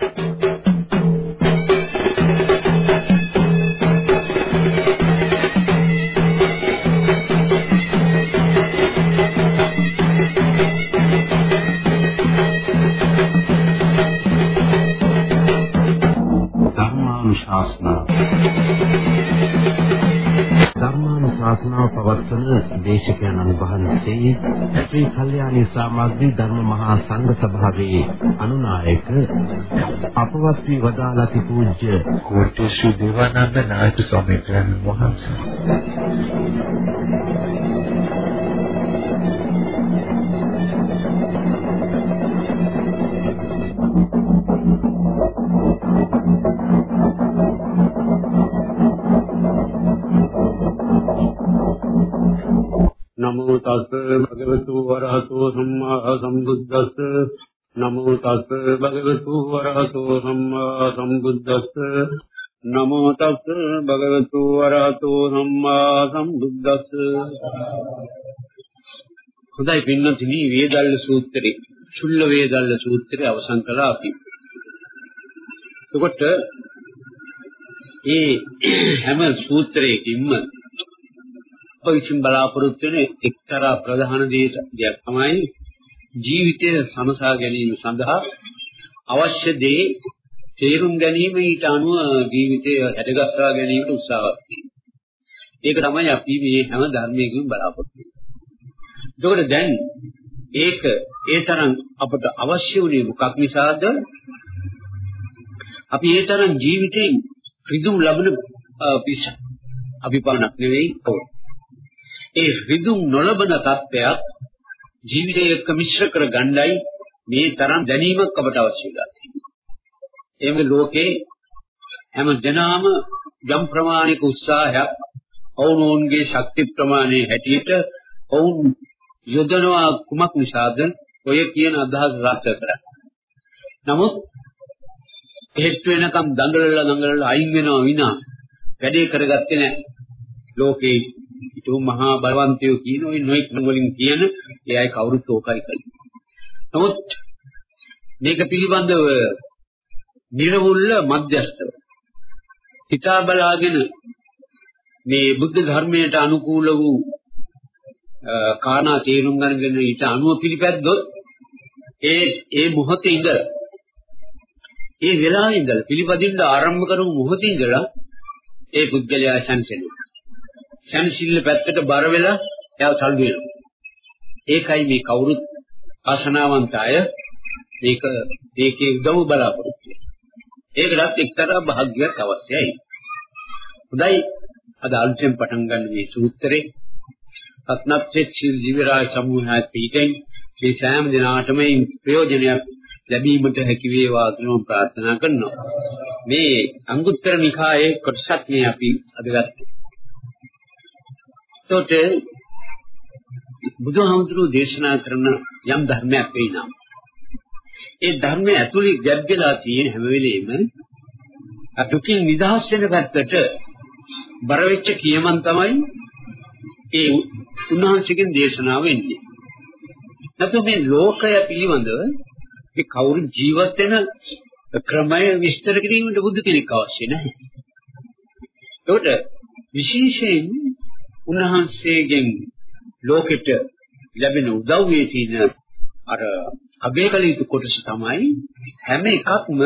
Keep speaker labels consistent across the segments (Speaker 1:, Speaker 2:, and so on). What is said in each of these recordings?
Speaker 1: Thank you. ධර්මානුශාසනාව පවත්වන දේශකයන් අනුභවන්සේ ශ්‍රී කල්යාණී සමාග්‍රී ධර්ම මහා සංඝ සභාවේ අනුනායක අපවත් වී වදාළති පූජ්‍ය
Speaker 2: කෝට්ටේ ශ්‍රී දේවානන්ද නායක ස්වාමීන් වහන්සේ.
Speaker 3: නමෝ තස් භගවතු වරහතෝ සම්මා සම්බුද්දස්ස. නමෝ තස් භගවතු වරහතෝ සම්මා සම්බුද්දස්ස. නමෝ තස් භගවතු වරහතෝ සම්මා සම්බුද්දස්ස. හොඳයි පින්නතිනි වේදල්ල සූත්‍රේ චුල්ල වේදල්ල සූත්‍රය අවසන් කළා අපි. එතකොට ඒ හැම සූත්‍රයකින්ම විසින් බලාපොරොත්තු වෙන එක්තරා ප්‍රධාන දෙයක් තමයි ජීවිතය සමසා ගැනීම සඳහා අවශ්‍ය දේ තේරුම් ගැනීම ඊට අනුව ජීවිතය හැදගස්වා ගැනීමට උත්සාහවත් වීම. ඒක තමයි අපි මේ හැම ධර්මයකින් බලාපොරොත්තු වෙන්නේ. ඒකෝට දැන් ඒක ඒ තරම් අපට අවශ්‍ය වුණේ මොකක් නිසාද? අපි ඒ තරම් ජීවිතේ රිදුම් ලබන පිස අපි පමණක් නෙවෙයි කවුරු. ඒ රිදුම් නොලබන තත්ත්වයක් ජීවිතය එක්ක මිශ්‍ර කර ගන්නයි මේ තරම් දැනීමක් අපට අවශ්‍ය වෙලා තියෙන්නේ. එමෙ ලෝකේ හැම දෙනාම යම් ප්‍රමාණික උත්සාහයක් ඔවුනෝන්ගේ ශක්ති ප්‍රමාණය හැටියට ඔවුන් යොදනවා කුමක් නිසාද ඔය කියන අදහස් රාශ කරන්නේ. නමුත් එහෙත් වෙනකම් දඟලලා දඟලලා අයින් වෙනවා විනා වැඩේ කරගත්තේ නැහැ. ලෝකේ හිටු මහා බලවන්තයෝ කියන ওই නොයික් වලින් කියන ඒ අය කවුරුත් ඕකයි කළේ. නමුත් මේක පිළිබඳව නිර්වුල්ල මධ්‍යස්තව හිතා බලාගෙන මේ බුද්ධ ධර්මයට අනුකූල වූ කාරණා තේරුම් ගන්නගෙන ඊට අනුව පිළිපැද්දොත් ඒ ඒ මොහොතේ ඉඳලා ඒ වෙලාවේ ඉඳලා පිළිපදින්න ආරම්භ කරමු මොහොතේ ඉඳලා ඒ පුද්ගලයා සංසෙනවා. සැනසෙල්ල පැත්තට බර වෙලා එයා තල්ලු වෙනවා. ඒකයි මේ කවුරුත් ආශනාවන්ත අය මේක මේකේ උදව් බලාපොරොත්තු ඒකටත් එක්තරා භාග්‍යයක් අවශ්‍යයි. හොඳයි අද අලුතෙන් පටන් ගන්න මේ සූත්‍රේ රත්නත්‍රේ ශිල් ජීවරාජ සමූහයත් පිටින් මේ සෑම දිනාටම ප්‍රයෝජනයක් ලැබීමට හැකි වේවා කියලා ප්‍රාර්ථනා කරනවා. මේ අංගුත්තර නිකායේ කොටසක් මේ අපි අද ගත්තා. එතකොට බුදුහාමුදුරුවෝ දේශනා කරන යම් ධර්මයක් වෙයිනම් ඒ ධර්මයේ ඇතුළේ ගැබ් වෙලා තියෙන හැම වෙලෙම අතුකින් නිදහස් වෙන පැත්තට බර වෙච්ච කියමන් තමයි ඒ උන්වහන්සේගෙන් දේශනාව වෙන්නේ. නැත්නම් මේ ලෝකය පිළිබඳව මේ කවුරු ජීවත් වෙන ක්‍රමය විස්තර කිරීමට බුදු කෙනෙක් අවශ්‍ය නැහැ. ඒකට විශේෂයෙන් උන්වහන්සේගෙන් ලෝකෙට ලැබෙන උදව්වේ තියෙන අර අගයකල යුතු කොටස තමයි හැම එකක්ම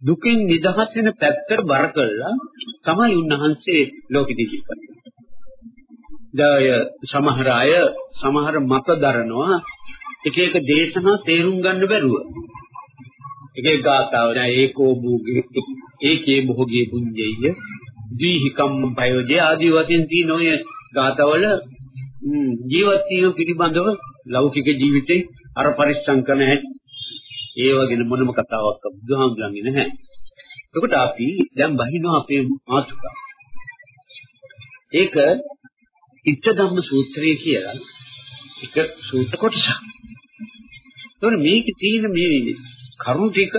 Speaker 3: දුකින් නිදහස් වෙන පැත්තට බර කළා තමයි උන්වහන්සේ ලෝකෙට ඉදිරිපත් කළේ. සමහර අය සමහර මත දරනවා එක එක දේශනා තේරුම් ගන්න බැරුව. එක එක ගාතාව නෑ ඒකෝ භූගේ ඒකේ භෝගේ පුඤ්ජය දීහිකම් බයෝජය ආදී වශයෙන් තියෙන ඔය ගාතවල ජීවත් වීම පිළිබඳව ලෞකික ජීවිතේ අර පරිස්සම් කරන හැටි ඒ වගේ මොනම කතාවක් බුදුහාමුදුරන්ගේ නැහැ. එතකොට අපි දැන් බහිනවා අපේ මාතෘකාව. ඒක ඉච්ඡ ධම්ම සූත්‍රය කියලා එක සූත්‍ර කොටසක්. එතකොට මේකේ තියෙන මේ කරුණු ටික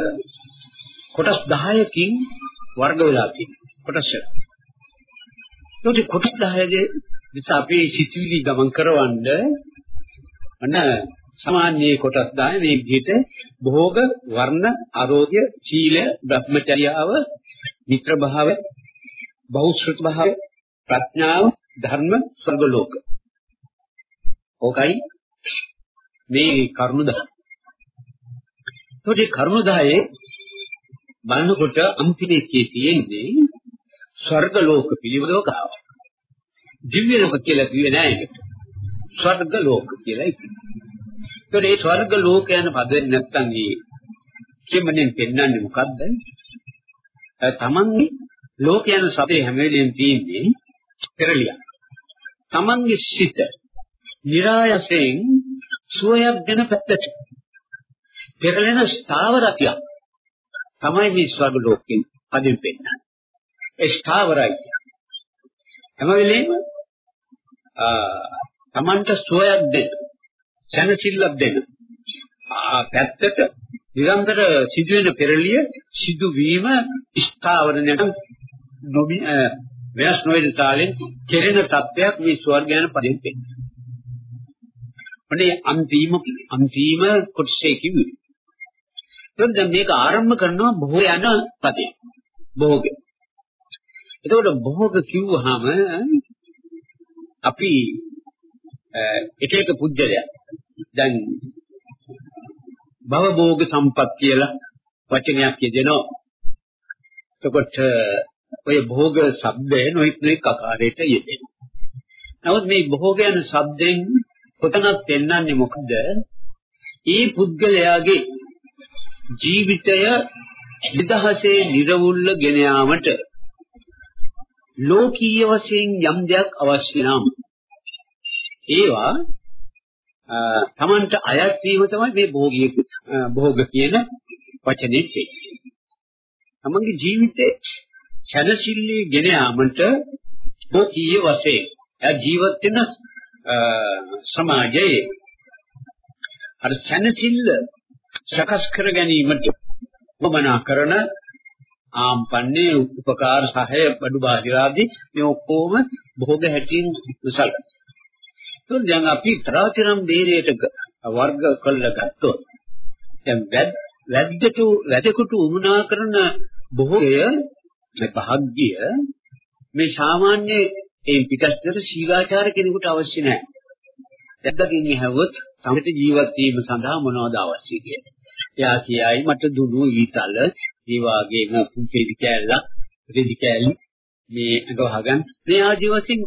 Speaker 3: කොටස් 10කින් වර්ග වෙලා තියෙනවා. කොටස්. එතකොට කොටස් 10 නිසා අපේ සිතුවිලි ගමන් කරවන්න අන්න සමාන්‍යයේ කොටස් දාන මේ විදිහට භෝග, වර්ණ, ආරෝග්‍ය, සීල, බ්‍රහ්මචර්යාව, මිත්‍ර භාවය, බෞද්ධ භාවය, ප්‍රඥාව, ධර්ම, ස්වර්ග ලෝක. ඕකයි මේ කරුණු 10. ඒකේ කරුණු 10 බලනකොට අන්තිම එකේ තියෙන්නේ ස්වර්ග ලෝක පිළිබඳව කතාවක්. දිව්‍ය ලෝක කියලා කිව්වේ නෑ ඒකට. ස්වර්ග ලෝක කියලා කිව්වේ. ඒතකොට මේ ස්වර්ග ලෝක යන පදෙන් නැත්තම් මේ කියමනේ පෙන්වන්නේ මොකද්ද? තමන්ගේ ලෝක යන සතේ හැම වෙලෙම තියෙන්නේ පෙරලියක්. තමන්ගේ සිත નિરાයසෙන් සුවයක් දෙන පැත්තට පෙරලෙන ස්ථාවරතියක් තමයි මේ ස්වර්ග ලෝකෙන් පදින් පෙන්නන්නේ. ඒ ස්ථාවරයි. හැම වෙලෙම තමන්ට සුවයක් දෙන්න සැනසෙල්ලක් දෙන්න. ආ පැත්තට නිරන්තර සිදුවෙන පෙරලිය සිදුවීම ස්ථාවරණයට නොබි වෙනස් නොවන තාලෙන් කෙරෙන තත්ත්වයක් මේ ස්වර්ගයන පදින් පෙන්නනවා. අනේ අන්තිම අන්තිම කොටසේ කිව්වේ. එතකොට දැන් මේක ආරම්භ කරනවා බොහෝ යන පදේ. භෝග. එතකොට භෝග කිව්වහම අපි එක එක පුජ්‍යලයක් දැන් භව භෝග සම්පත් කියලා වචනයක් කියදෙනවා. එතකොට ඔය භෝග શબ્දය නොයිත් නොයිත් ආකාරයට යෙදෙනවා. නමුත් මේ භෝග යන શબ્දෙන් කොතනක් පෙන්වන්නේ මොකද? ඒ පුද්ගලයාගේ ජීවිතය විදහසේ නිර්වුල්ල ගෙන යාමට ලෝකීය වශයෙන් යම් දෙයක් අවශ්‍ය නම් ඒවා තමන්ට අයත් වීම තමයි මේ භෝගිය භෝග කියන වචනේ තියෙන්නේ. තමන්ගේ ජීවිතේ සැනසෙල්ලේ ගෙන යාමට ලෝකීය වශයෙන් ජීවත් වෙන සමාජයේ අර සැනසෙල්ල සකස් කර ගැනීමට වමනා කරන ආම්පන්නේ උපකාර සහය බඩු බාහිරාදී මේ ඔක්කොම භෝග හැටින් සැලකන. ඒත් දැන් අපි තරාතිරම් දේරයට වර්ග කළා ගත්තොත් දැන් වැද්දට වැදකට උමනා කරන භෝගය මේ භාග්‍ය මේ සාමාන්‍ය ඒ පිටස්තර සීලාචාර කෙනෙකුට අවශ්‍ය නැහැ. දැක්කකින් ඇහුවොත් තමට ජීවත් වීම සඳහා මොනවද අවශ්‍ය කියලා. එයා කියයි මට දුනු ඊතල ඒ වගේම පුංචි කෑල්ල රෙදි කෑලි මේ අඟ වහගන්න මේ ආදී වශයෙන්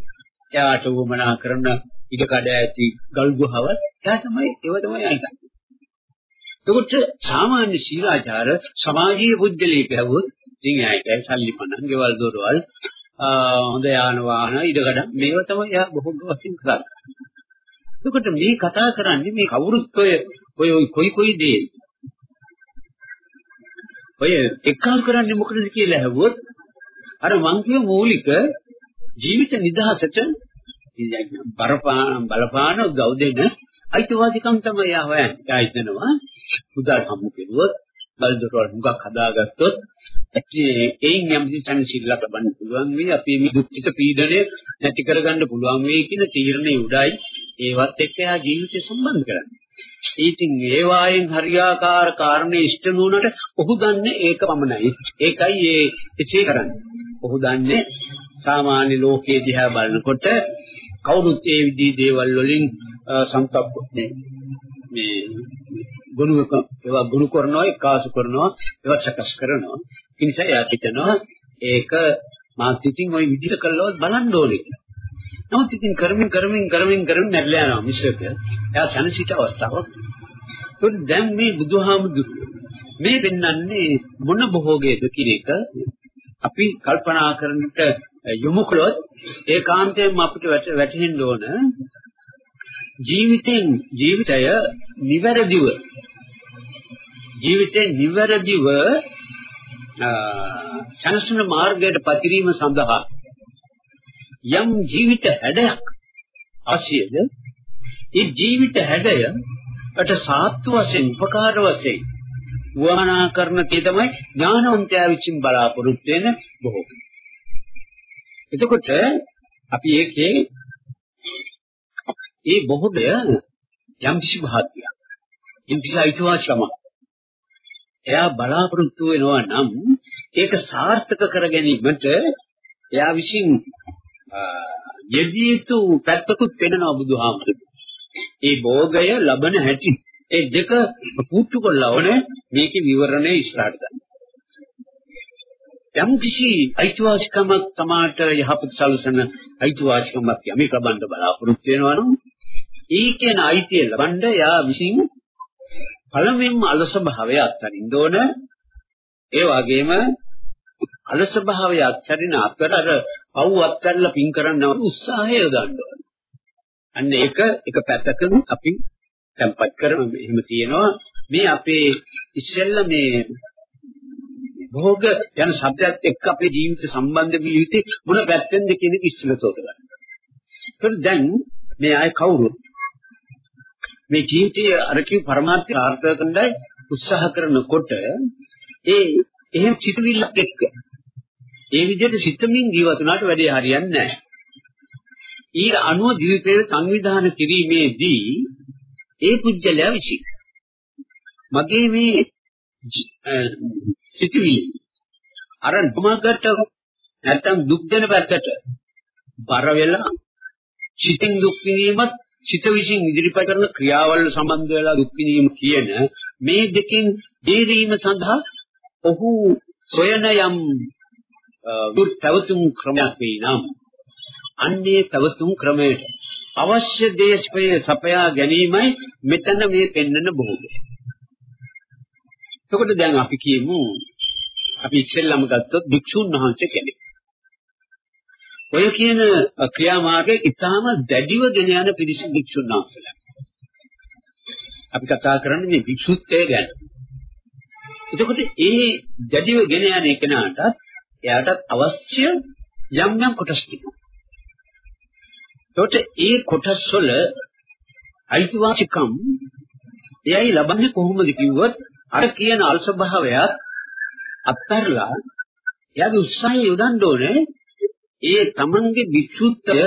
Speaker 3: එයාට වමනා කරන ඉඩ කඩ ඇති ගල් ගුහවල් එයා තමයි ඒව තමයි අයිකන්නේ. එතකොට සාමාන්‍ය සීලාචාර සමාජීය බුද්ධලී කියවොත් ඉතින් ඇයිට සල්ලි පණන් ගෙවල් දොරවල් හොඳ යාන වාහන ඉඩකඩ මේව තමයි එයා බොහෝ වශයෙන් කරන්නේ. එතකොට මේ කතා කරන්නේ මේ කවුරුත් ඔය ඔය කොයි කොයි දේ ඔය එක්කාස් කරන්නේ මොකටද කියලා ඇහුවොත් අර මං කිය මූලික ජීවිත නිදහසට බරපාන බලපාන උදව් දෙන අයිතිවාසිකම් තමයි යා හොයන්නේ. ඒ හිතනවා උදා සම්මු කෙරුවොත් බල්දොරවල් මුගක් හදාගත්තොත් ඒයින් යම් කිසි සංසිල්ලක් ලබන්න පුළුවන් වෙයි අපි මේ දුක්ඛිත පීඩනය නැති කරගන්න පුළුවන් වෙයි කියන තීරණය උඩයි ඒවත් එක්ක එයා ජීවිතය සම්බන්ධ කරන්නේ. ඉතින් ඒ වායෙන් හරියාකාර කාරණේ ඉෂ්ට නුනට ඔහු දන්නේ ඒක පමණයි. ඒකයි ඒ එසේ කරන්නේ. ඔහු දන්නේ සාමාන්‍ය ලෝකයේ දිහා බලනකොට කවුරුත් ඒ විදිහේ දේවල් වලින් සම්පප්ප මේ ගුණ ඒවා ගුණ කරනවා එකාසු කරනවා ඒවා සකස් කරනවා ඒ නිසා එයා හිතනවා ඒක මාත් ඉතින් ওই විදිහට කළොත් බලන්න ඕනේ කියලා. නමුත් ඉතින් කරමින් කරමින් කරමින් කරමින් නැරලා යනවා මිශ්‍රක. එයා සනසිත අවස්ථාවක්. ඒත් දැන් මේ බුදුහාමුදුරු මේ දෙන්නන්නේ මොන භෝගයේද කියන එක අපි කල්පනා කරන්නට යොමු කළොත් ඒකාන්තයෙන්ම අපිට වැටහෙන්න ඕන ජීවිතෙන් ජීවිතය නිවැරදිව ජීවිතේ නිවැරදිව සංසුන මාර්ගයට පතිරීම සඳහා යම් ජීවිත හැඩයක් අවශ්‍යද ඒ ජීවිත හැඩයට සාත්තු වශයෙන් උපකාර වශයෙන් වහනා කරන තේ තමයි ඥානවන්තයා විසින් බලාපොරොත්තු වෙන බොහෝ. එතකොට අපි ඒකේ ඒ බොහෝදය යම් කිසි භාග්‍යයක්. ඉන්දියා අයිතිවාසිකම. එයා බලාපොරොත්තු වෙනවා නම් ඒක සාර්ථක කර ගැනීමට එයා විසින් යෙදිය යුතු පැත්තකුත් වෙනවා බුදුහාමුදුරුවෝ. ඒ භෝගය ලබන හැටි ඒ දෙක පුට්ටු කරලා ඕනේ මේකේ විවරණය ඉස්සරහට ගන්න. යම් කිසි අයිතිවාසිකමක් තමාට යහපත් සැලසෙන අයිතිවාසිකමක් යමි ප්‍රබන්ධ බලාපොරොත්තු වෙනවා නම් ඒ කියන අයිතිය ලබන්න යා විසින් පළමුවෙන්ම අලස භාවය අත්හරින්න ඕන ඒ වගේම අලස භාවය අත්හරින අතර අර පව් අත්හැරලා පින් කරන්න උත්සාහය යොදන්න ඕන. අන්න ඒක එක පැත්තකින් අපි tempat කරන එහෙම තියෙනවා. මේ අපේ ඉස්සෙල්ලා මේ භෝග යන શબ્දයක් එක්ක අපේ ජීවිත සම්බන්ධ විය යුත්තේ මොන පැත්තෙන්ද කියන එක ඉස්සෙල්ලා තෝරගන්න. ඒත් දැන් මේ අය කවුරු මේ ජීවිතයේ අර කිව් පරමාර්ථය ආර්ථක කරන්නයි උත්සාහ කරනකොට ඒ එහෙම සිතුවිල්ලක් එක්ක ඒ විදිහට සිතමින් ජීවත් වුණාට වැඩේ හරියන්නේ නැහැ. ඊට අනුව දිවිපේර සංවිධානය කිරීමේදී ඒ පුජ්‍යලයා විසි මගේ මේ සිතුවිලි අර නොමගට නැත්තම් දුක් දෙන පැත්තට බර වෙලා සිතින් දුක් විඳීමත් සිත විසින් ඉදිරිපත් කරන ක්‍රියාවල් සම්බන්ධ වෙලා දුක් විඳීම කියන මේ දෙකෙන් බේරීම සඳහා ඔහු සොයන යම් දුක් පැවතුම් ක්‍රමයක් වේ නම් අන්නේ පැවතුම් ක්‍රමයට අවශ්‍ය දේශපය සපයා ගැනීමයි මෙතන මේ පෙන්වන බොහෝද. එතකොට දැන් අපි කියමු අපි ඉස්සෙල්ලම ගත්තොත් භික්ෂුන් වහන්සේ කෙනෙක්. ඔය කියන ක්‍රියාමාර්ගයේ ඊටාම දැඩිව ගෙන යන පිරිස භික්ෂුන් වහන්සේලා. අපි කතා කරන්නේ මේ භික්ෂුත්වය ගැන. එතකොට ඒ දැඩිව ගෙන යන එකනටත් එයාටත් අවශ්‍ය යම් යම් කොටස් තිබෙනවා. එතකොට ඒ කොටස් වල අයිතිවාසිකම් එයයි ලබන්නේ කොහොමද කිව්වොත් අර කියන අල්ස භාවයත් අත්හැරලා එයාගේ උත්සාහය යොදන්න ඕනේ ඒ තමන්ගේ විසුද්ධය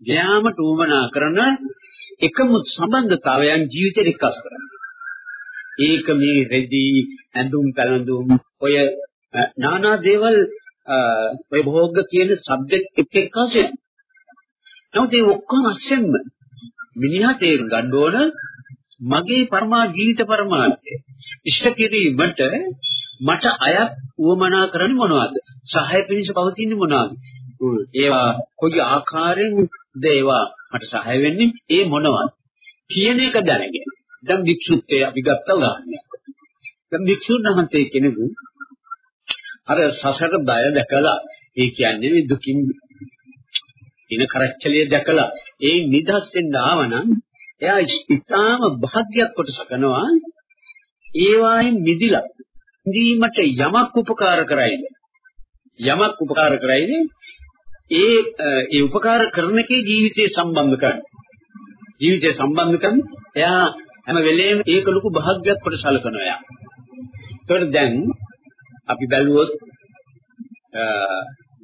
Speaker 3: ඥාමට උවමනා කරන එකම සම්බන්ධතාවයන් ජීවිතේ එක්කස් කරන්න. ඒක මේ රෙදි ඇඳුම් පැළඳුම් ඔය নানা දේවල් ඔය භෝග කියන සබ්ජෙක්ට් එක එක්කස් නමුත් ඒ ඔක්කොම අස්සෙන්ම මිනිහා තේරුම් ගන්න ඕන මගේ පරමා ජීවිත පරමාර්ථය ඉෂ්ට කිරීමට මට අයත් උවමනා කරන්නේ මොනවද? සහය පිණිස පවතින්නේ මොනවද? ඒවා කොයි ආකාරයෙන්ද ඒවා මට සහය වෙන්නේ? ඒ මොනවද? කියන එක දැනගෙන. දැන් වික්ෂුත්වයේ අපි ගත්ත උදාහරණයක්. දැන් වික්ෂුන් වහන්සේ කෙනෙකු අර සසර බය දැකලා ඒ කියන්නේ දුකින් ඉන කරච්චලිය දැකලා ඒ නිදහස් වෙන්න ආවනම් එයා ඉතාම භාග්‍යයක් කොට සකනවා ඒ වයින් මිදිලා ඉඳීමට යමක් උපකාර කරයිද? යමක් උපකාර කරයිද? ඒ ඒ උපකාර කරන එකේ ජීවිතය සම්බන්ධ කරන ජීවිතය සම්බන්ධ කරන එයා හැම වෙලේම ඒක ලොකු භාග්‍යයක් කොට සලකනවා එයා. ඒකට දැන් අපි බැලුවොත්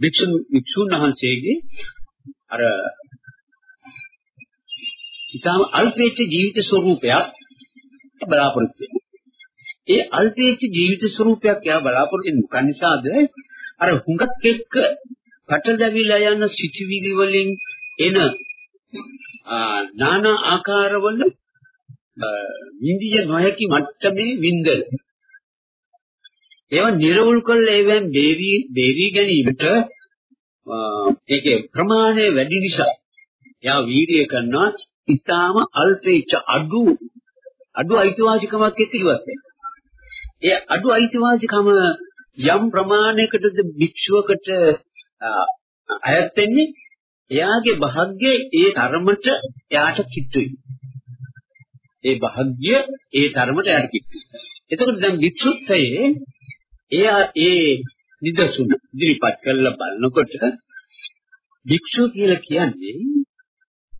Speaker 3: වික්ෂුන් වික්ෂුන් වහන්සේගේ අර ඊටම අල්පේච්ඡ ජීවිත ස්වરૂපයක් බලාපොරොත්තු ඒ අල්පේච්ඡ ජීවිත ස්වરૂපයක් යා බලාපොරොත්තු වෙන මොකක් නිසාද? අර හුඟක් එක්ක පටලැවිලා යන සිටිවිලි වලින් එන නානා ආකාරවල ඉන්දිය නොහැකි මට්ටමේ වින්දන ඒවා නිර්වුල් කළ ඒවෙන් බේරී බේරී ගැනීමට ඒකේ ප්‍රමාණය වැඩි නිසා යා වීර්යය කරනවා ඊටාම අල්පේච්ඡ අඩු අඩු අයිතිවාසිකමක් එක්ක ඉවත් ඒ අඩු අයිතිවාසිකම යම් ප්‍රමාණයකටද භික්ෂුවකට අයත් වෙන්නේ එයාගේ භාග්‍යය ඒ තරමට එයාට කිට්ටුයි. ඒ භාග්‍ය ඒ තරමට එයාට කිට්ටුයි. එතකොට දැන් වික්ෂුත්වයේ එයා ඒ නිදසුන ඉදිරිපත් කරලා බලනකොට භික්ෂුව කියලා කියන්නේ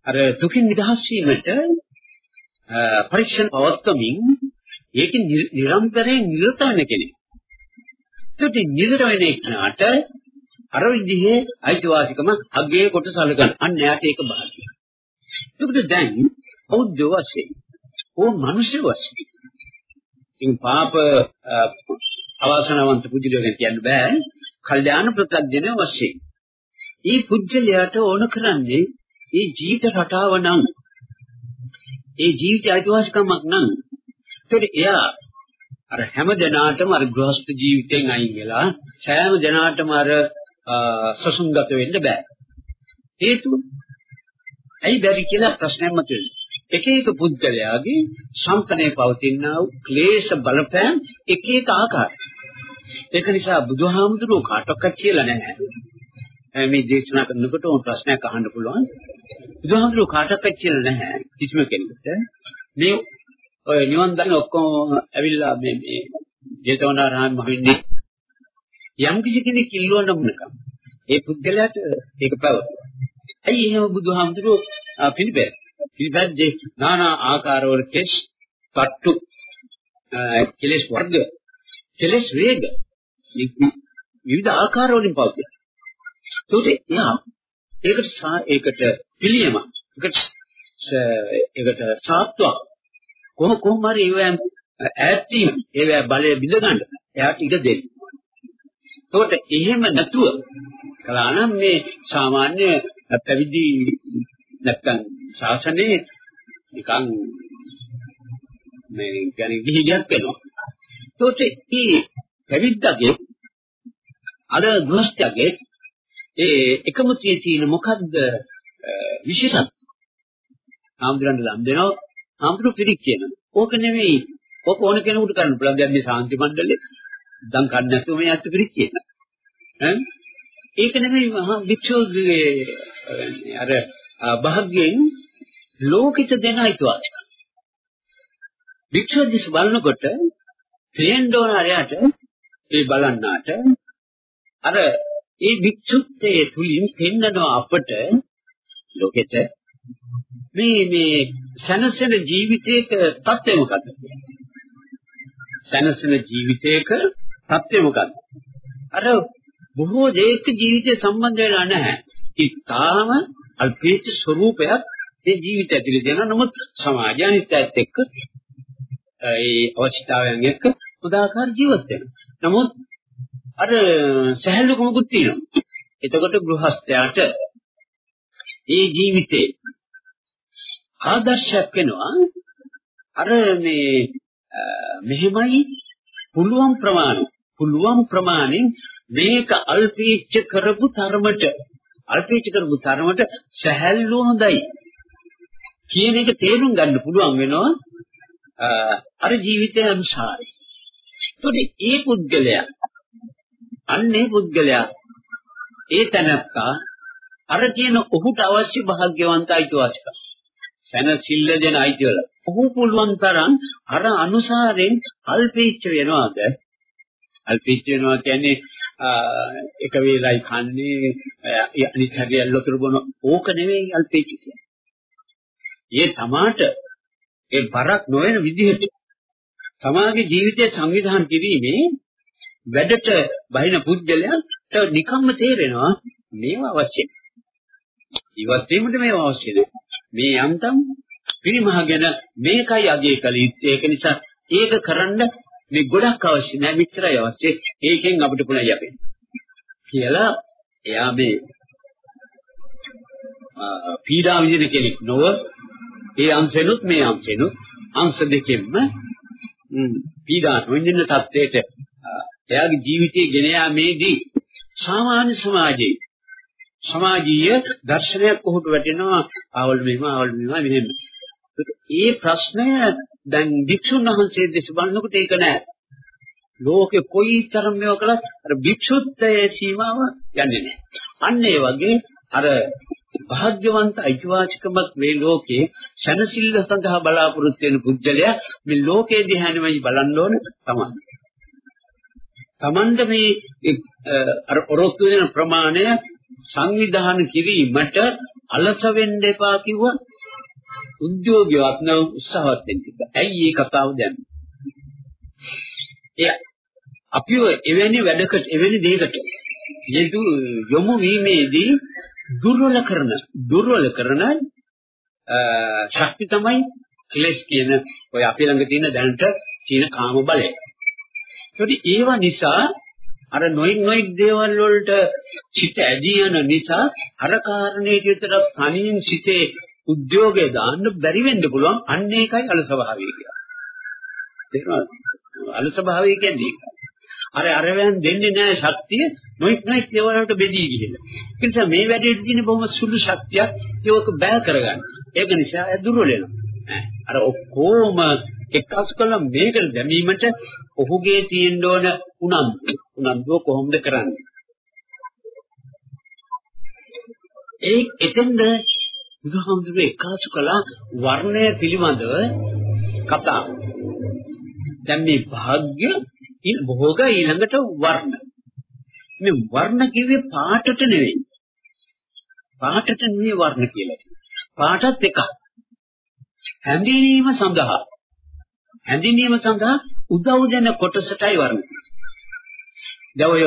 Speaker 3: අර දුකින් නිදහස් වීමට පරීක්ෂණ පවත්වමින් ඒක නිරන්තරයෙන් නිරත වෙන කෙනෙක්. ඒකත් නිරත වෙන එකට අර විදිහේ අයිතිවාසිකම අග්ගේ කොට සලකන අන්න යාට ඒක බාහිර. ඒකට දැන් බෞද්ධ වශයෙන් ඕ මිනිස්සු වශයෙන් ඉතින් පාප අවාසනාවන්ත පුජ්‍යලයෙන් කියන්න බෑ. කල්යාණ ප්‍රත්‍යඥ වශයෙන්. මේ පුජ්‍යලයට ඕන කරන්නේ මේ ජීවිත රටාව නම් ඒ ජීවිත අයිතිවාසිකමක් නම් ඒකට එයා අර හැම දිනාටම අර ගෘහස්ත ජීවිතෙන් අයින් වෙලා සෑම දිනාටම අර සසුන්ගත වෙන්න බෑ. හේතුව ඇයි බැරි කියලා ප්‍රශ්නයක් මතුවෙනවා. එක එක පුද්ගලයාගේ සංකනේ පවතිනා වූ ක්ලේශ බලපෑම් එක එක ආකාරයි. ඒක නිසා බුදුහාමුදුරුවෝ කාටවත් කියලා නැහැ. මේ දේශනා කරනකොට ඕන ප්‍රශ්නයක් අහන්න පුළුවන්. බුදුහාමුදුරුවෝ කාටවත් කියලා නැහැ කිසිම කෙනෙකුට. මේ ඔය නිවන් දන්න ඔක්කොම ඇවිල්ලා මේ මේ ජේතවනාරාම මහින්නේ යම් කිසි කෙනෙක් ඉල්ලුවනම් නකම් ඒ පුද්ගලයාට ඒක පැවතුවා. ඇයි එහෙම බුදුහාමුදුරුවෝ පිළිපැද? පිළිපැද්දේ নানা ආකාරවල කෙස්, පට්ටු, කෙලස් වර්ග, කෙලස් වේග විවිධ ආකාරවලින් පවතින. ඒකට එයා ඒකට ඒකට පිළියම ඒකට ඒකට සාත්වක් කොහොම කොහොම හරි ඒවෙන් ඈත් වීම ඒවැ බලය බිඳ ගන්න එයාට ඉඩ දෙන්න. ඒකට එහෙම නැතුව කළා නම් මේ සාමාන්‍ය පැවිදි නැත්තම් ශාසනයේ නිකන් මේ කියන්නේ ගිහිගයක් වෙනවා. ඒකට මේ පැවිද්දගේ අර ගෘහස්ථයාගේ ඒ එකමුතියේ තියෙන මොකද්ද විශේෂත්වය? ආම්දුරන් ලම් දෙනවා ආම්දුරු පිළික් කියනවා. ඕක නෙවෙයි. ඕක ඕන කෙනෙකුට කරන්න පුළුවන්. දැන් මේ සාන්ති මණ්ඩලේ දැන් කන්නේ නැතුව මේ අත් පිළික් කියනවා. ඈ ඒක නෙමෙයි මහා වික්ෂෝගේ අර භාග්‍යයෙන් ලෝකිත දෙන අයිතිවාසිකම්. වික්ෂෝදිස් බලනකොට පේන්න ඕන අරයට ඒ බලන්නාට අර ඒ විචුත්තේ තුලින් පෙන්නනවා අපට ලෝකෙට මේ මේ සැනසෙන ජීවිතයක தත්ත්වය මොකද්ද? සැනසෙන ජීවිතයක தත්ත්වය මොකද්ද? අර බොහෝ දේක ජීවිතේ සම්බන්ධ වෙලා නැහැ. ඒ තාම අල්පේච්ඡ ස්වરૂපයක් මේ ජීවිතය ඇතුළේ දෙනවා. නමුත් සමාජ අනිත්‍යයත් එක්ක ඒ අවශ්‍යතාවයන් එක්ක උදාකාර ජීවත් වෙනවා. නමුත් අර සහැල්ලුකමකුත් තියෙනවා. එතකොට ගෘහස්ථයාට ඒ ජීවිතේ ආදර්ශයක් වෙනවා. අර මේ මෙහෙමයි පුළුවන් ප්‍රමාණය පුළුවන් ප්‍රමාණයෙන් මේක අල්පීච්ච කරපු තරමට අල්පීච්ච කරපු තරමට සැහැල්ලු හොඳයි කියන එක තේරුම් ගන්න පුළුවන් වෙනවා අර ජීවිතය අනුසාරයි. ඒකට ඒ පුද්ගලයා. අන්නේ පුද්ගලයා ඒ තැනත්තා අර කියන ඔහුට අවශ්‍ය භාග්‍යවන්ත අයිතිවාසිකම් සැනසෙල්ල දෙන අයිතිවල. ඔහු පුළුවන් තරම් අර අනුසාරයෙන් අල්පීච්ච වෙනවාද? අල්පීච්ච වෙනවා කියන්නේ එක වේලයි කන්නේ අනිත් හැටියට ලොතර බොන ඕක නෙවෙයි අල්පේච්ච කියන්නේ. ඒ තමාට ඒ බරක් නොවන විදිහට තමාගේ ජීවිතය සංවිධානය කිරීමේ වැඩට බහින පුද්ගලයාට නිකම්ම තේරෙනවා මේවා අවශ්‍යයි. ඉවත් වීමට මේවා අවශ්‍ය නැහැ. මේ යන්තම් පිරිමහගෙන මේකයි අගය කළ යුත්තේ. ඒක නිසා ඒක කරන්න මේ ගොඩක් අවශ්‍ය නැහැ මෙච්චරයි අවශ්‍ය ඒකෙන් අපිට පුළුවන් යපෙන්න කියලා එයා මේ පීඩා විඳින කෙනෙක් නොව ඒ අංශෙනුත් මේ අංශෙනුත් අංශ දෙකෙන්ම පීඩා විඳින තත්ත්වයට එයාගේ ජීවිතයේ ගෙන යාමේදී සාමාන්‍ය සමාජයේ සමාජීය දර්ශනයක් කොහොට වැටෙනවා ආවල් මෙහෙම ආවල් මෙහෙම මෙහෙම ඒ ප්‍රශ්නය දැන් භික්ෂුන් වහන්සේ දෙස බලනකොට ඒක නෑ. ලෝකේ කොයිතරම් මේවා කළත් අර භික්ෂුත්වයේ සීමාව යන්නේ නෑ. අන්න ඒ වගේ අර භාග්‍යවන්ත අයිතිවාසිකමක් මේ ලෝකේ ශනසිල්ල සඳහා බලාපොරොත්තු වෙන පුජ්‍යලයා මේ ලෝකයේ දිහානෙමයි බලන්න ඕන තමයි. Tamanda මේ අර ඔරොත්තු වෙන ප්‍රමාණය සංවිධානය කිරීමට අලස වෙන්න එපා කිව්වා උද්‍යෝගයවත් නැව උත්සාහවත් වෙන්න කිව්වා. ඇයි මේ කතාව දැන්? එය අපිව එවැනි වැඩකට එවැනි දෙයකට යෙදු යොමු වීමේදී දුර්වල කරන දුර්වල කරන ශක්ති තමයි ක්ලේශ කියන ඔය අපි ළඟ තියෙන දැනට චීන කාම බලය. ඒකට ඒව නිසා අර නොයික් නොයික් දේවල් වලට චිත ඇදී යන නිසා අර කාරණේට විතර තනියෙන් සිතේ උද්‍යෝගය දාන්න බැරි වෙන්න පුළුවන් අන්න ඒකයි අල ස්වභාවය කියන්නේ. තේරෙනවද? අල ස්වභාවය කියන්නේ අර අරයන් දෙන්නේ නැහැ ශක්තිය නොයික් නොයික් දේවල් වලට බෙදී ගිහිල්ලා. ඒ නිසා මේ වැඩේට තියෙන බොහොම සුළු ශක්තියක් ඒක බෑ කරගන්න. ඒක නිසා ඒ දුර්වල වෙනවා. අර ඔක්කොම එක්කාසු කළා මේකට දැමීමට ඔහුගේ තියෙන්න ඕන උනන්දු. උනන්දුව කොහොමද කරන්නේ? ඒ එතෙන්ද බුදුහාමුදුරුවෝ එක්කාසු කළා වර්ණය පිළිබඳව කතා. දැන් මේ භාග්‍ය භෝග ඊළඟට වර්ණ. මේ වර්ණ කිව්වේ පාටට නෙවෙයි. පාටට නෙවෙයි වර්ණ කියලා. පාටත් එකක්. හැඳිනීම සඳහා හැඳිනීම සඳහා උදව් දෙන කොටසටයි වර්ණ. දැන් ඔය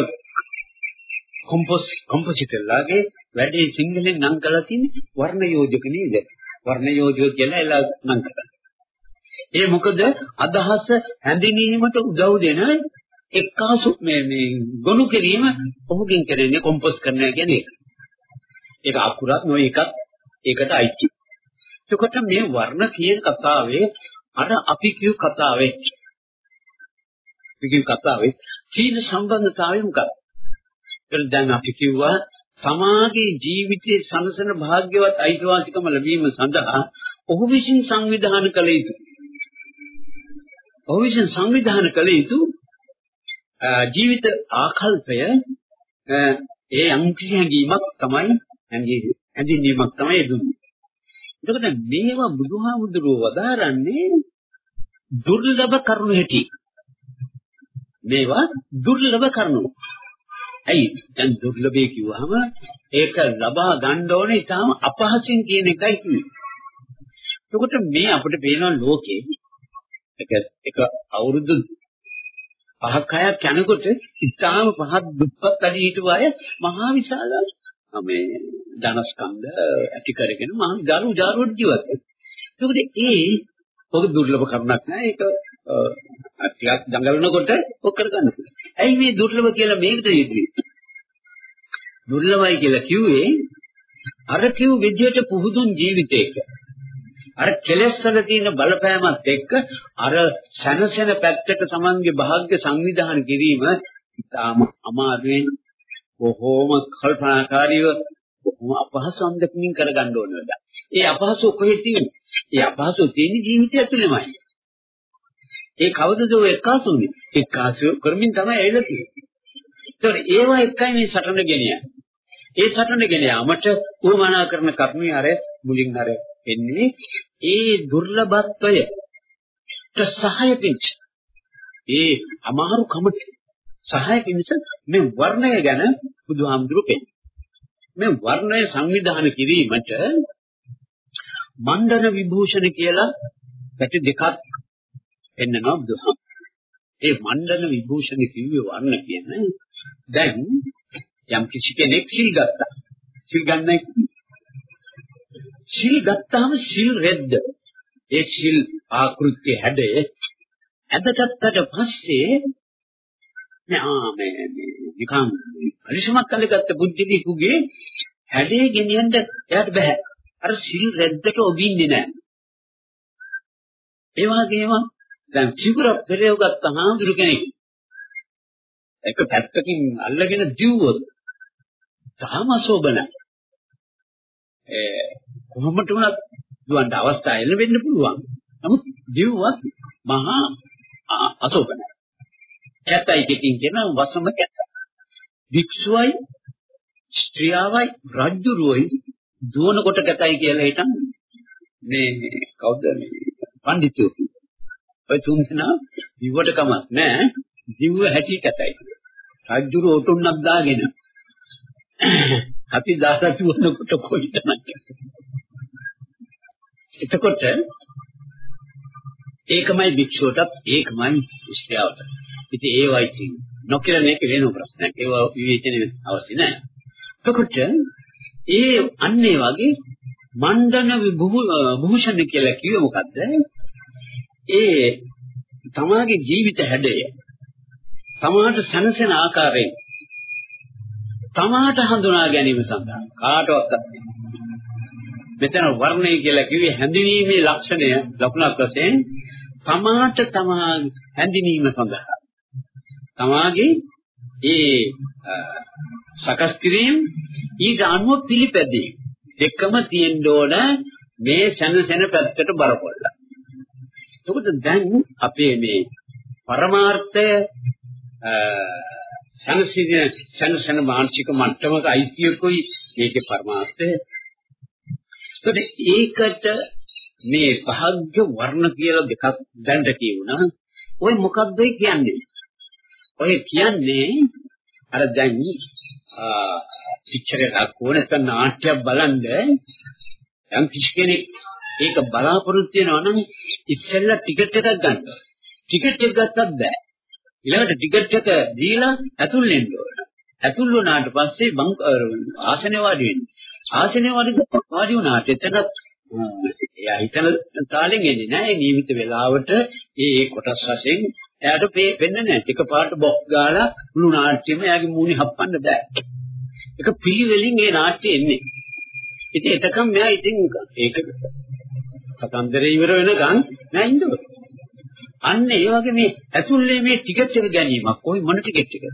Speaker 3: කොම්පොස් කොම්පොසිටර්ලාගේ වැඩේ සිංහලෙන් නම් කරලා තියෙන්නේ වර්ණ යෝජක නේද? වර්ණ යෝජක කියලා එලා නම් කරලා. ඒ මොකද අදහස හැඳිනීමට උදව් දෙන එක්කාසු මේ මේ ගොනු කිරීම ඔහුගෙන් කරන්නේ කොම්පොස් කරනවා කියන්නේ ඒක. ඒක අකුරක් නොවේ එකක් ඒකට අයිති. එතකොට මේ වර්ණ කියන කතාවේ අර අපි කියු කතාවේ අපි කියු කතාවේ කීන සම්බන්ධතාවය මොකක්ද? ඒත් දැන් අපි කිව්වා සමාගයේ ජීවිතයේ සනසන භාග්‍යවත් අයිතිවාසිකම ලැබීම සඳහා ඔහු විසින් සංවිධානය කළ යුතුයි. ඔහු විසින් සංවිධානය කළ යුතු ජීවිත ආකල්පය ඒ යම්කිසි හැඟීමක් තමයි හැඳින්වීමක් තමයි දුන්නේ. එතකොට මේවා බුදුහාමුදුරුවෝ වදාරන්නේ දුර්ලභ කරුණු හැටි. මේවා දුර්ලභ කරුණු. ඇයි දැන් දුර්ලභය කිව්වහම ඒක ලබා ගන්න ඕනේ ඊටාම අපහසුයෙන් කියන එකයි කිව්වේ. එතකොට මේ අපිට පේන ලෝකේ එක එක අවුරුදු පහක් හයක් යනකොට ඉතාම පහත් දුප්පත් අඩි හිටපු අය මහා විශාල මේ ධනස්කන්ධ ඇති කරගෙන මහා දරු ජාරුවට ජීවත් වෙනවා. ඒකට ඒ ඔක දුර්ලභ කරුණක් නෑ ඒක ටිකක් දඟලනකොට ඔක් කරගන්න පුළුවන්. ඇයි මේ දුර්ලභ කියලා මේකට යෙදුවේ? දුර්ලභයි කියලා කිව්වේ අර කිව් විදියට පුහුදුන් ජීවිතයක අර කෙලෙස් වල තියෙන බලපෑමත් එක්ක අර සනසන පැත්තට Tamange භාග්‍ය සංවිධානය කිරීම ඉතාම අමාරුවෙන් බොහෝම කල්පනාකාරීව බොහොම අපහසු අන්දකින් කරගන්න ඕන වැඩ. ඒ අපහසු කොහෙද තියෙන්නේ? ඒ අපහසු තියෙන්නේ ජීවිතය ඇතුළෙමයි. ඒ කවදද ඔය එක්කාසුනේ? එක්කාසු කරමින් තමයි ඇවිල්ලා තියෙන්නේ. ඒතකොට ඒවා එකයි මේ සටන ගෙනියන්නේ. ඒ සටන ගෙන යාමට උවමනා කරන කර්මී අර මුලින් අර එන්නේ ඒ දුර්ලභත්වය. සහාය පිණිස. ඒ අමාරු කමට සහාය පිණිස මේ වර්ණය ගැන බුදුහාමුදුරුවෝ පෙන්නන මේ වර්ණය සංවිධානය කිරීමට මණ්ඩන විභූෂණ කියලා පැති දෙකක් පෙන්වනවා බුදුහාමුදුරුවෝ. ඒ මණ්ඩන විභූෂණ කිව්වේ වර්ණ කියන දැන් යම් කිසි කෙනෙක් සිල් ගත්තා. සිල් ගන්නයි සිල් ගත්තාම සිල් රෙද්ද. ඒ සිල් ආකෘති හැඩය ඇදගත්තට පස්සේ නෑ මේ නිකන් පරිසමක් කළගත්ත බුද්ධිකෙකුගේ හැඩේ ගෙනියන්න එයාට බෑ. අර සිල් රෙද්දට ඔබින්නේ නෑ. ඒ වගේම දැන් සිගුර පෙරේව ගත්තාම දුරු කෙනෙක් එක පැත්තකින් අල්ලගෙන දිව්වොත් තාම අශෝභනයි කොහොමද වුණත් දුවන්ට අවස්ථාව එළවෙන්න පුළුවන්. නමුත් ජීවවත් මහා අසෝකනයි. කැතයි දෙකින් කියන වසම කැත. වික්ෂුවයි ස්ත්‍රියවයි රජුරුවයි දුවන කොට කැතයි කියලා හිටන් මේ කවුද මේ පඬිතුයෝ ඔය තුන් දෙනා දිවට කමක් නැහැ. දිව්ව හැටි කැතයි. රජුරු ඔටුන්නක් දාගෙන අපි දාසතු වනකොට කොයිතරම් එතකොට ඒකමයි භික්ෂුවටත් ඒකමයි ස්ත්‍රියවට. ඉතින් ඒවයි තියෙන්නේ. නොකියන එක වෙනම ප්‍රශ්නයක්. ඒව විවේචනය අවශ්‍ය නැහැ. එතකොට ඒ අන්නේ වගේ මණ්ඩන විභූෂණ කියලා කිව්වේ මොකද්ද? ඒ තමාගේ ජීවිත හැඩය තමාට සැනසෙන ආකාරයෙන් තමාට හඳුනා ගැනීම සඳහා කාටවත් මෙතන වර්ණය කියලා කිව්වේ හැඳිනීමේ ලක්ෂණය ලකුණක් වශයෙන් තමාට තමා හැඳිනීම සඳහා තමාගේ ඒ සකස් කිරීම ඊට අනුව පිළිපැදීම දෙකම තියෙන්න ඕන මේ සැනසෙන පැත්තට බරපොල්ලා. එතකොට දැන් අපේ මේ පරමාර්ථය සනසින සනසන මානසික මට්ටමක අයිතියකුයි මේකේ පරමාර්ථය. ඒකට මේ භාග්‍ය වර්ණ කියලා දෙකක් දැන්න කියුණා. ඔය මොකක්ද කියන්නේ? ඔය කියන්නේ අර දැන් පික්චර් එකක් ඕනක නාට්‍යයක් බලන්ද යම් කිසි කෙනෙක් ඒක බලාපොරොත්තු වෙනවා නම් ඉස්සෙල්ලා ටිකට් එකක් ගන්න. ටිකට් එක ගත්තත් බෑ. ඊළඟට ටිකට් එක දීලා ඇතුල් වෙන්න ඕන. ඇතුල් වුණාට පස්සේ මං ආසනේ වාඩි වෙන්න. ආසනේ වාඩි වාඩි වුණාට එතන එයා හිතන තාලෙන් එන්නේ නැහැ. නියමිත වෙලාවට ඒ කොටස් වශයෙන් එයාට වෙන්නේ නැහැ. එකපාරට බොක් ගාලා මුළු නාට්‍යෙම එයාගේ මූණේ හප්පන්න බෑ. ඒක පිළිවෙලින් ඒ නාට්‍යෙ එන්නේ. ඉතින් එතකම් මෙයා ඉතින් ඒක කතන්දරේ ඉවර වෙනකන් නෑ ඉන්නව. අන්න ඒ වගේ මේ ඇතුල්ලේ මේ ටිකට් එක ගැනීමක් කොයි මොන ටිකට් එක?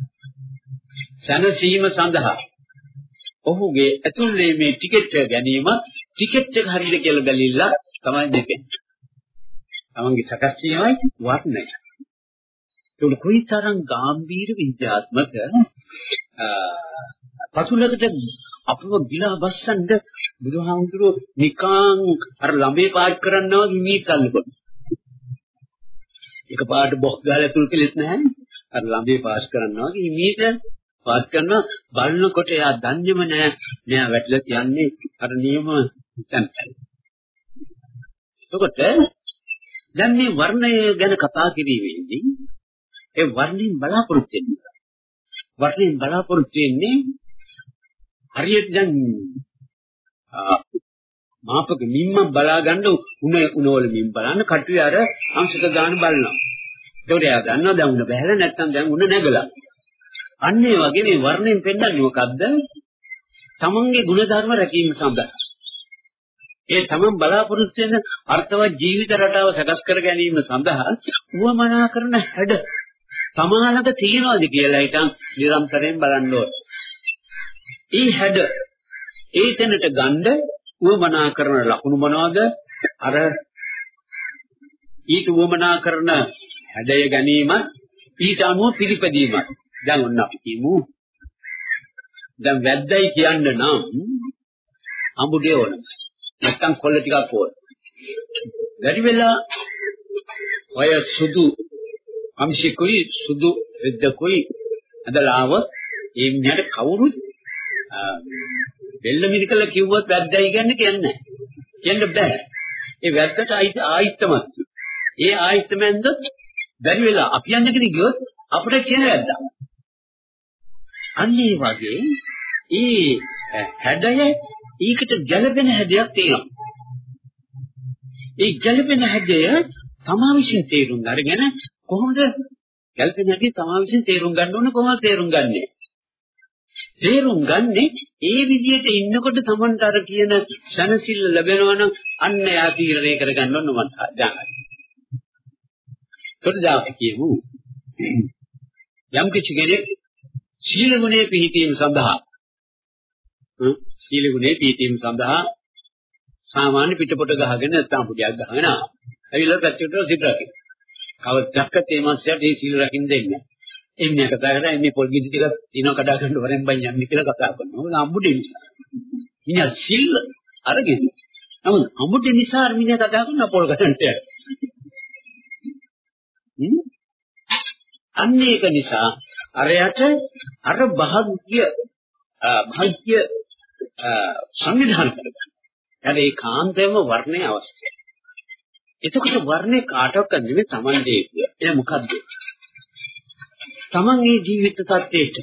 Speaker 3: සනසීම සඳහා ඔහුගේ ඇතුල්ලේ මේ ටිකට් එක ගැනීම ටිකට් එක හරියට කියලා බැලිලා තමයි දෙකේ. තමන්ගේ සකස් වීමයි වර්ණය. ඒක කොයිතරම් ගැඹීර විද්‍යාත්මක පසුලකට අපව ගිලා බස්සන්න බුදුහාමුදුරුවෝ නිකාං අර ළඹේ පාත් කරනවා වගේ මේ කල්පන. එක පාට බොක් ගාලා ඇතුල් කෙලෙත් නැහැ. අර ළඹේ පාස් කරනවා වගේ මේක පාස් කරනවා බලනකොට එයා දන්නේම නැහැ. මෙයා වැටලා තියන්නේ අර නියම තැනට. එතකොට දැන් මේ වර්ණය ගැන කතා කිරීමේදී ඒ වර්ණයෙන් බලාපොරොත්තු වෙනවා. වර්ණයෙන් බලාපොරොත්තු වෙන්නේ හරියට දැන් මාපක මිම්ම බලා ගන්න උණ උණවල මිම් බලන්න කටුවේ අර අංශක ගන්න බලනවා. ඒකට එයා දන්නවා දැන් උණ බහැලා නැත්තම් දැන් උණ නැගලා. අන්න ඒ වගේ මේ වර්ණයෙන් පෙන්නන්නේ මොකද්ද? තමන්ගේ ಗುಣධර්ම රැකීම සඳහා. ඒ තමන් බලාපොරොත්තු වෙන අර්ථවත් ජීවිත රටාව සකස් කර ගැනීම සඳහා උවමනා කරන හැඩ තමාලක තියනවාද කියලා හිතන් නිරන්තරයෙන් බලන්න ඕනේ. ඒ හැඩ ඒ තැනට ගන්න උවමනා කරන ලකුණු මොනවද? අර ඊට උවමනා කරන හැඩය ගැනීම ඊට අනුව පිළිපැදීම. දැන් ඔන්න අපි කියමු. දැන් වැද්දයි කියන්න නම් අඹුගේ ඕන. නැත්තම් කොල්ල ටිකක් ඕන. වැඩි වෙලා ඔය සුදු අම්ශිකුයි සුදු වෙද්දකුයි අදලාව ඒ මිනිහට කවුරුත් බෙල්ල මිරිකල කිව්වොත් වැද්දයි කියන්නේ කියන්නේ කියන්න බෑ. ඒ වැද්දට ආයිත්තමත්. ඒ ආයිත්තමෙන්ද බැරි වෙලා අපි යන්න කෙනෙක් ගියොත් අපිට කියන වැද්දා. අන්න ඒ වගේ ඒ හැඩය ඊකට ගැළපෙන හැඩයක් තියෙනවා. ඒ ගැළපෙන හැඩය තමා විසින් තේරුම් අරගෙන කොහොමද ගැළපෙන හැටි තමා විසින් තේරුම් ගන්න ඕන කොහොමද තේරුම් ගන්නේ? තේරුම් ගන්නේ ඒ විදිහට ඉන්නකොට Tamanට අර කියන ශනසිල්ල ලැබෙනවා නම් අන්න යා තීරණය කරගන්න ඕන මම දැනගන්න. ඒකට අපි කියමු යම් කිසි කෙනෙක් සීල ගුණේ පිහිටීම සඳහා සීල ගුණේ පිහිටීම සඳහා සාමාන්‍ය පිටපොට ගහගෙන නැත්නම් පුඩියක් ගහගෙන ආවා. ඇවිල්ලා පැත්තට සිත රකින්න. කවදාවත් මේ මාසයට මේ සීල රකින්න දෙන්නේ නැහැ. එන්නේ කතා කරලා එන්නේ පොල් ගෙඩි ටිකක් දිනව කඩා ගන්න වරෙන් බයි යන්නේ කියලා කතා කරනවා. මොකද අම්බුඩේ නිසා. මිනිහා සිල් අරගෙන. නමුත් අම්බුඩේ නිසා මිනිහා කතා කරන පොල් ගන්නට අන්න ඒක නිසා අරයට අර භාග්‍ය භාග්‍ය සංවිධාන කරගන්න. හරි ඒ කාන්තේම වර්ණය අවශ්‍යයි. එතකොට වර්ණේ කාටවත් නෙමෙයි Taman දෙන්නේ. එන මොකද්ද? තමන්ගේ ජීවිත තත්ත්වයට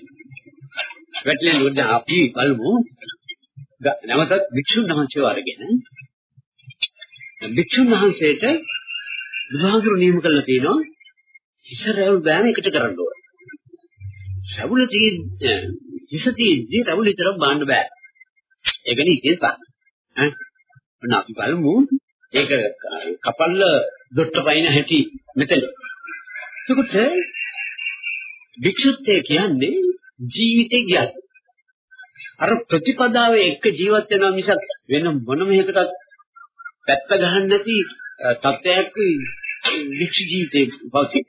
Speaker 3: වැටලෙන උද අපි බලමු නැවතත් වික්ෂුන් වහන්සේව අරගෙන වික්ෂුන් වහන්සේට බුදුහාමුදුරු නියම කළා තියෙනවා හිස රැවුල් බෑන එකට කරන්න ඕන. රැවුල තියෙන්නේ හිස තියෙද්දි රැවුල විතරක් බාන්න බෑ. ඒකනේ ඉතින් තා. ඈ මොන අපි බලමු ඒක කපල්ල දොට්ට පයින් හැටි මෙතන. එතකොට වික්ෂුත්තේ කියන්නේ ජීවිතේ ගියත් අර ප්‍රතිපදාවේ එක්ක ජීවත් වෙනවා මිසක් වෙන මොනම එකකටත් පැත්ත ගහන්න නැති තත්ත්වයක් වික්ෂු ජීවිතේ පවතී.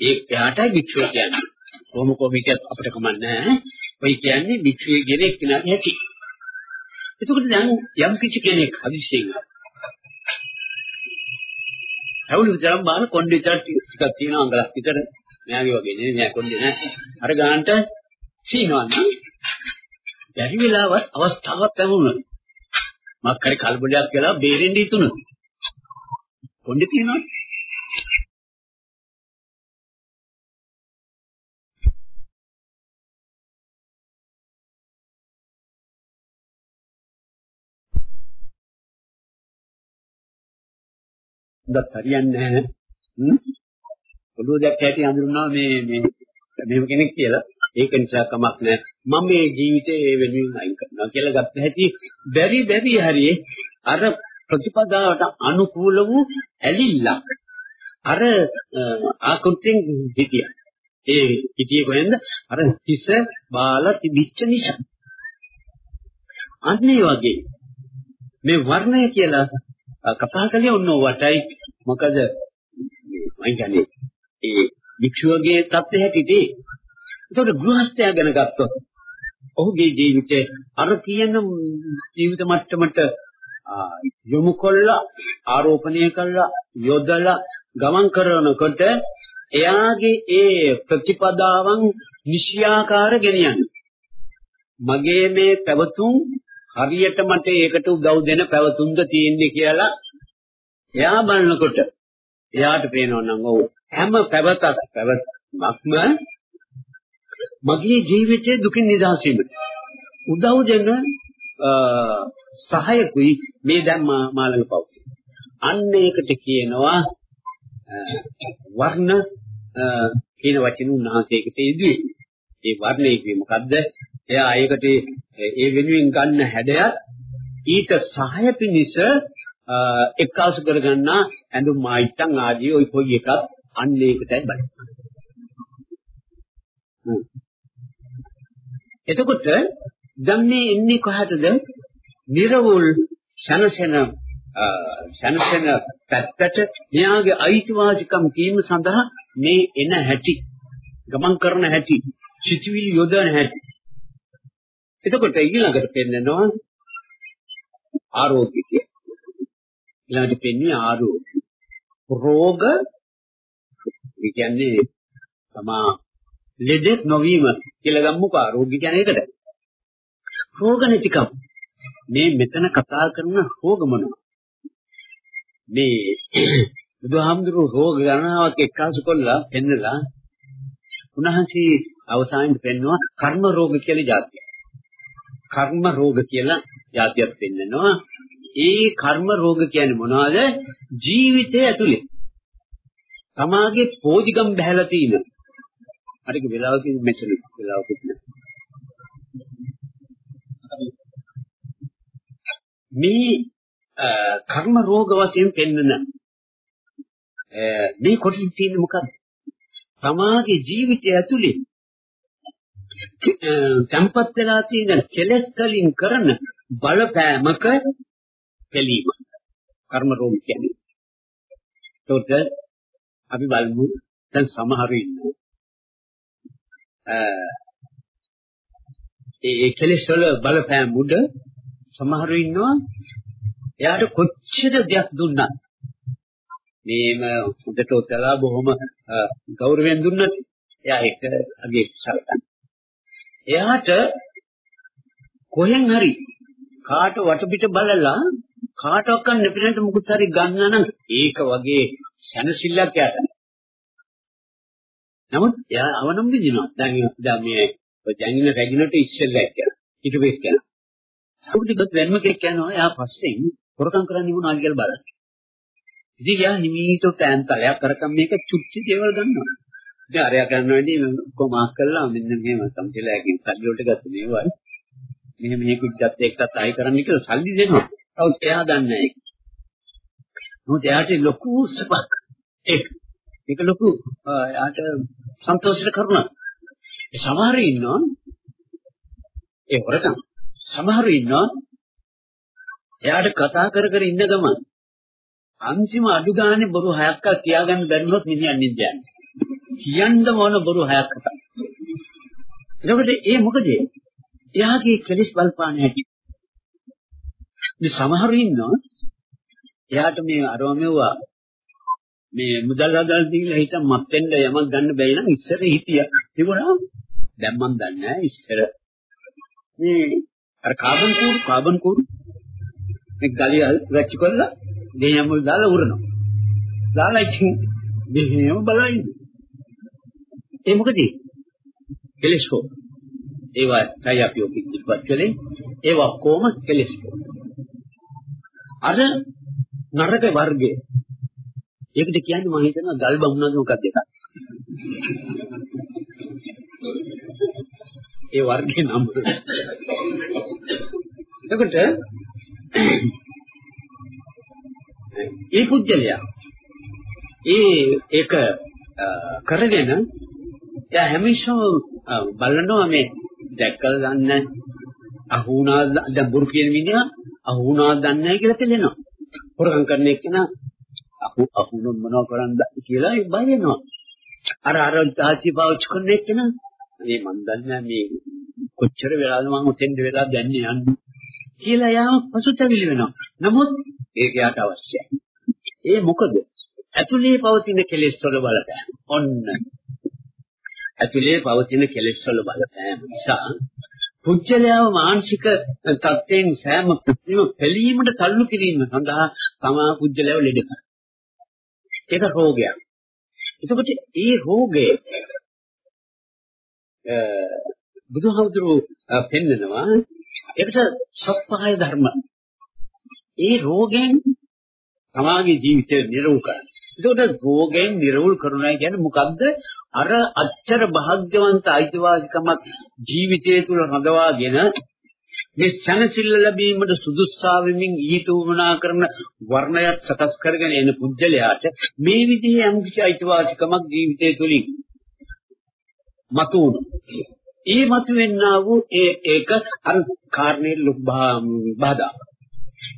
Speaker 3: ඒ එයාටයි වික්ෂුව කියන්නේ. කොහොම කොහොම හිටියත් අපිට කමන්නේ නැහැ. ඔය කියන්නේ වික්ෂුවේ කියන එක්කෙනාගේ හැටි. එතකොට දැන් යම් කිසි කෙනෙක් හදිස්සියෙන් ඇවුලු විතරක් බාන කොණ්ඩේ විතර ටිකක් තියෙන අංගලක් විතර. මෙයාගේ වගේ නේ මෙයා කොණ්ඩේ නෑ අර ගානට සීනවා නම් බැරි වෙලාවත් අවස්ථාවක් ලැබුණා. මක් හරි කල්බලයක් කියලා බේරෙන්න ඉතුණා. කොණ්ඩේ තියෙනවා හොඳත් හරියන්නේ නැහැ. හ්ම්. පොළොව දැක්ක හැටි හඳුනනවා මේ මේ මෙහෙම කෙනෙක් කියලා. ඒක නිසා කමක් නැහැ. මම මේ ජීවිතේ ඒ වෙනුවෙන් අයින් කරනවා කියලා ගත්ත හැටි බැරි බැරි හරියේ අර ප්‍රතිපදාවට අනුකූල වූ ඇලිල්ලක් අර ආකෘතියෙන් හිටියා. ඒ හිටියේ කොහෙන්ද? අර හිස බාල තිබිච්ච නිසා. අන්න ඒ වගේ මේ වර්ණය කියලා කතා කළේ ඔන්න ඔවටයි මොකද මම කියන්නේ ඒ වික්ෂුවගේ தත්ත්වය හැටිදී ඒතකොට ගෘහස්ථයා ගැන ගත්තොත් ඔහුගේ ජීවිතේ අර කියන ජීවිත මට්ටමට යොමු කළා ආරෝපණය කළා යොදලා ගමන් කරනකොට එයාගේ ඒ ප්‍රතිපදාවන් නිශ්‍යාකාර ගෙනියන්නේ. මගේ මේ පැවතුම් හරියට මට ඒකට උදව් දෙන පැවතුම්ද තියෙන්නේ කියලා එයා බලනකොට එයාට පේනවා නම් ඔව් හැම පැවතක් පැවතක්ම මගේ ජීවිතයේ දුකින් නිදහස් වීමට උදව් දෙන සහායකුයි මේ දැන් මාළඟ පවතින. අන්න ඒකට කියනවා වර්ණ කියන වචන උන්වහන්සේකට යෙදුවේ. ඒ වර්ණය කියේ මොකද්ද? එයා ඒකට ඒ වෙනුවෙන් ගන්න හැඩයත් ඊට සහාය පිණිස එක්කාසු කරගන්නා ඇඳුම් මායිත්තන් ආදී ওই කොයි එකක් අන්න ඒකටයි බලන්නේ. එතකොට දැන් මේ එන්නේ කොහටද? නිර්වුල් ශනසන ශනසන පැත්තට මෙයාගේ අයිතිවාසිකම් කීම සඳහා මේ එන හැටි ගමන් කරන හැටි සිතුවිලි යොදන හැටි එතකොට ඊළඟට පෙන්නනවා ආරෝග්‍ය කියලා ඊළඟට පෙන්වන්නේ ආරෝග්‍ය. රෝග ඒ කියන්නේ තමා ලෙඩෙක් නොවීම කියලා ගමුකෝ ආරෝග්‍ය කියන්නේ ඒකට. රෝග නැතිකම්. මේ මෙතන කතා කරන රෝග මොනවා? මේ බුදුහාමුදුරුවෝ රෝග ගණනාවක් එක්කාසු කළා පෙන්නලා උන්වහන්සේ අවසානයේ පෙන්වනවා කර්ම රෝග කියලා જાතිය. කර්ම රෝග කියලා જાතියක් පෙන්නනවා. ඒ කර්ම රෝග කියන්නේ මොනවද? ජීවිතය ඇතුලේ. තමාගේ පෝදිගම් බහැලා තියෙන. හරික වෙලාවකින් මෙතන වෙලාවකින් මේ කර්ම රෝග වශයෙන් පෙන්වන මේ කොටස තියෙන්නේ මොකක්ද? තමාගේ ජීවිතය ඇතුලේ තැම්පත් වෙලා තියෙන කෙලෙස් වලින් කරන බලපෑමක පිළීම කර්ම රෝග කියන්නේ. ඒකට අපි බලමු දැන් සමහරු ඉන්නවා. ඒ කෙලෙස් වල බලපෑම් උඩ සමහරු ඉන්නවා එයාට කොච්චර දෙයක් දුන්නත් මේම උදට උතලා බොහොම ගෞරවයෙන් දුන්නත් එයා ඒක අගේ සලකන. එයාට කොහෙන් හරි කාට වටපිට බලලා කාටවත් ගන්න පිළිඳ මුකුත් හරි ගන්න නම් ඒක වගේ සැනසෙල්ලක් යට. නමුත් එයා අවනම් විදිනවා. දැන් දැන් මේ දැන් ඉන්න රැගිනට ඉස්සෙල්ලා කියලා. ඊට වෙස් කියලා. සමුදිකත් වෙනම කෙනෙක් කියනවා එයා පස්සෙන් හොරකම් කරන්න ඉමුණා කියලා බලන්න. ඉතින් යා හිමීට පෑන් තලයක් කරකම් මේක චුට්ටි දේවල් ගන්නවා. ඉතින් අරයා කරනවාදී කොහොම මාක් කළා මෙන්න මෙහෙම සම්පිලායකින් සල්ලි වලට ගත්ත මේවා. මෙහෙම මේක ඉච්ඡත් එක්කත් ආයි කරන්න කියලා සල්ලි දෙනවා. නමුත් එයා දන්නේ නැහැ. මොකද එයාට ලොකු සපක්. ඒක ඒක ලොකු එයාට සන්තෝෂයට කරුණා. ඒ සමහරු ඉන්නවා ඒ හොරකම්. සමහරු ඉන්නවා එයාට කතා කර කර ඉන්න ගමන් අන්තිම අඩු ගානේ බොරු හයක් කියාගන්න බැරිනොත් මිනිහා නිදියන්නේ. කියන්න ඕන බොරු හයක් කතා. එතකොට ඒ මොකද? එයාගේ කෙලිස් බලපාන හැටි. මේ සමහරු ඉන්නවා එයාට මේ අරව මෙව්වා මේ මුදල් හදලා දීලා හිත මත් වෙන්න යමක් ගන්න බැයි නම් ඉස්සර හිටියා. තිබුණා. දැන් මන් දන්නේ නැහැ ඉස්සර මේ අර කාබන් කූරු කාබන් කූරු මේ ගලිය වැච්ච කරලා දෙයම දාලා උරනවා. දාලා ඉතින් මෙහෙම බලයිද. ඒ මොකද? ටෙලිස්කෝප්. ඒවා තමයි අපි ඔක ඉදිරිපත් කළේ. ඒවා කොහොම ටෙලිස්කෝප්. අර නරක වර්ගය. ඒකට කියන්නේ මම හිතනවා ගල් බමුණාද මොකක්ද එකක්. ඒ වර්ගේ නම. එතකොට ඒ පුජ්‍යලයා ඒ ඒක කරගෙන එයා හැමිෂම බලනවා මේ දැක්කලා දන්නේ අහුණා දැන් බුරු කියන මිනිහා අහුණා දන්නේ නැහැ කියලා පෙළෙනවා. හොරකම් කරන එක්කන අහු අහුණු මොනව කරන්නද කියලා බය වෙනවා. අර අර තාචි පාවිච්චි කරන එක්කන මේ මන් දන්නේ මේ කොච්චර වෙලාද මම උතෙන්ද වෙලා දැන්නේ යන්නේ කියලා යාම පසුතැවිලි වෙනවා. නමුත් ඒක යාට අවශ්‍යයි. ඒ මොකද? ඇතුලේ පවතින කෙලෙස් වල බලපෑම. ඔන්න. ඇතුලේ පවතින කෙලෙස් වල බලපෑම නිසා පුජ්‍යලයාව මානසික තත්ත්වයෙන් සෑම කෘත්‍රිම පිළීමට තල්ලු කිරීම සඳහා තමා පුජ්‍යලයාව ලෙඩ කරනවා. ඒක රෝගයක්. එතකොට ඒ රෝගය බුදුහාමුදුරුවෝ පෙන්නනවා ඒකට සප්පාය ධර්ම. ඒ රෝගයෙන් තමාගේ ජීවිතය නිරවුල් කරන්න. ඒකට රෝගයෙන් නිරවුල් කරනවා කියන්නේ මොකද්ද? අර අච්චර භාග්‍යවන්ත අයිතිවාසිකමක් ජීවිතය තුළ රඳවාගෙන මේ සනසිල්ල ලැබීමට සුදුස්සා වෙමින් ඊට උවමනා කරන වර්ණයක් සකස් කරගෙන එන පුජ්‍යලයාට මේ විදිහේ යම් කිසි අයිතිවාසිකමක් ජීවිතය තුළින් මතුවුණා. ඒ මතුවෙන්නා වූ ඒ ඒක අර කාරණේ බාධා.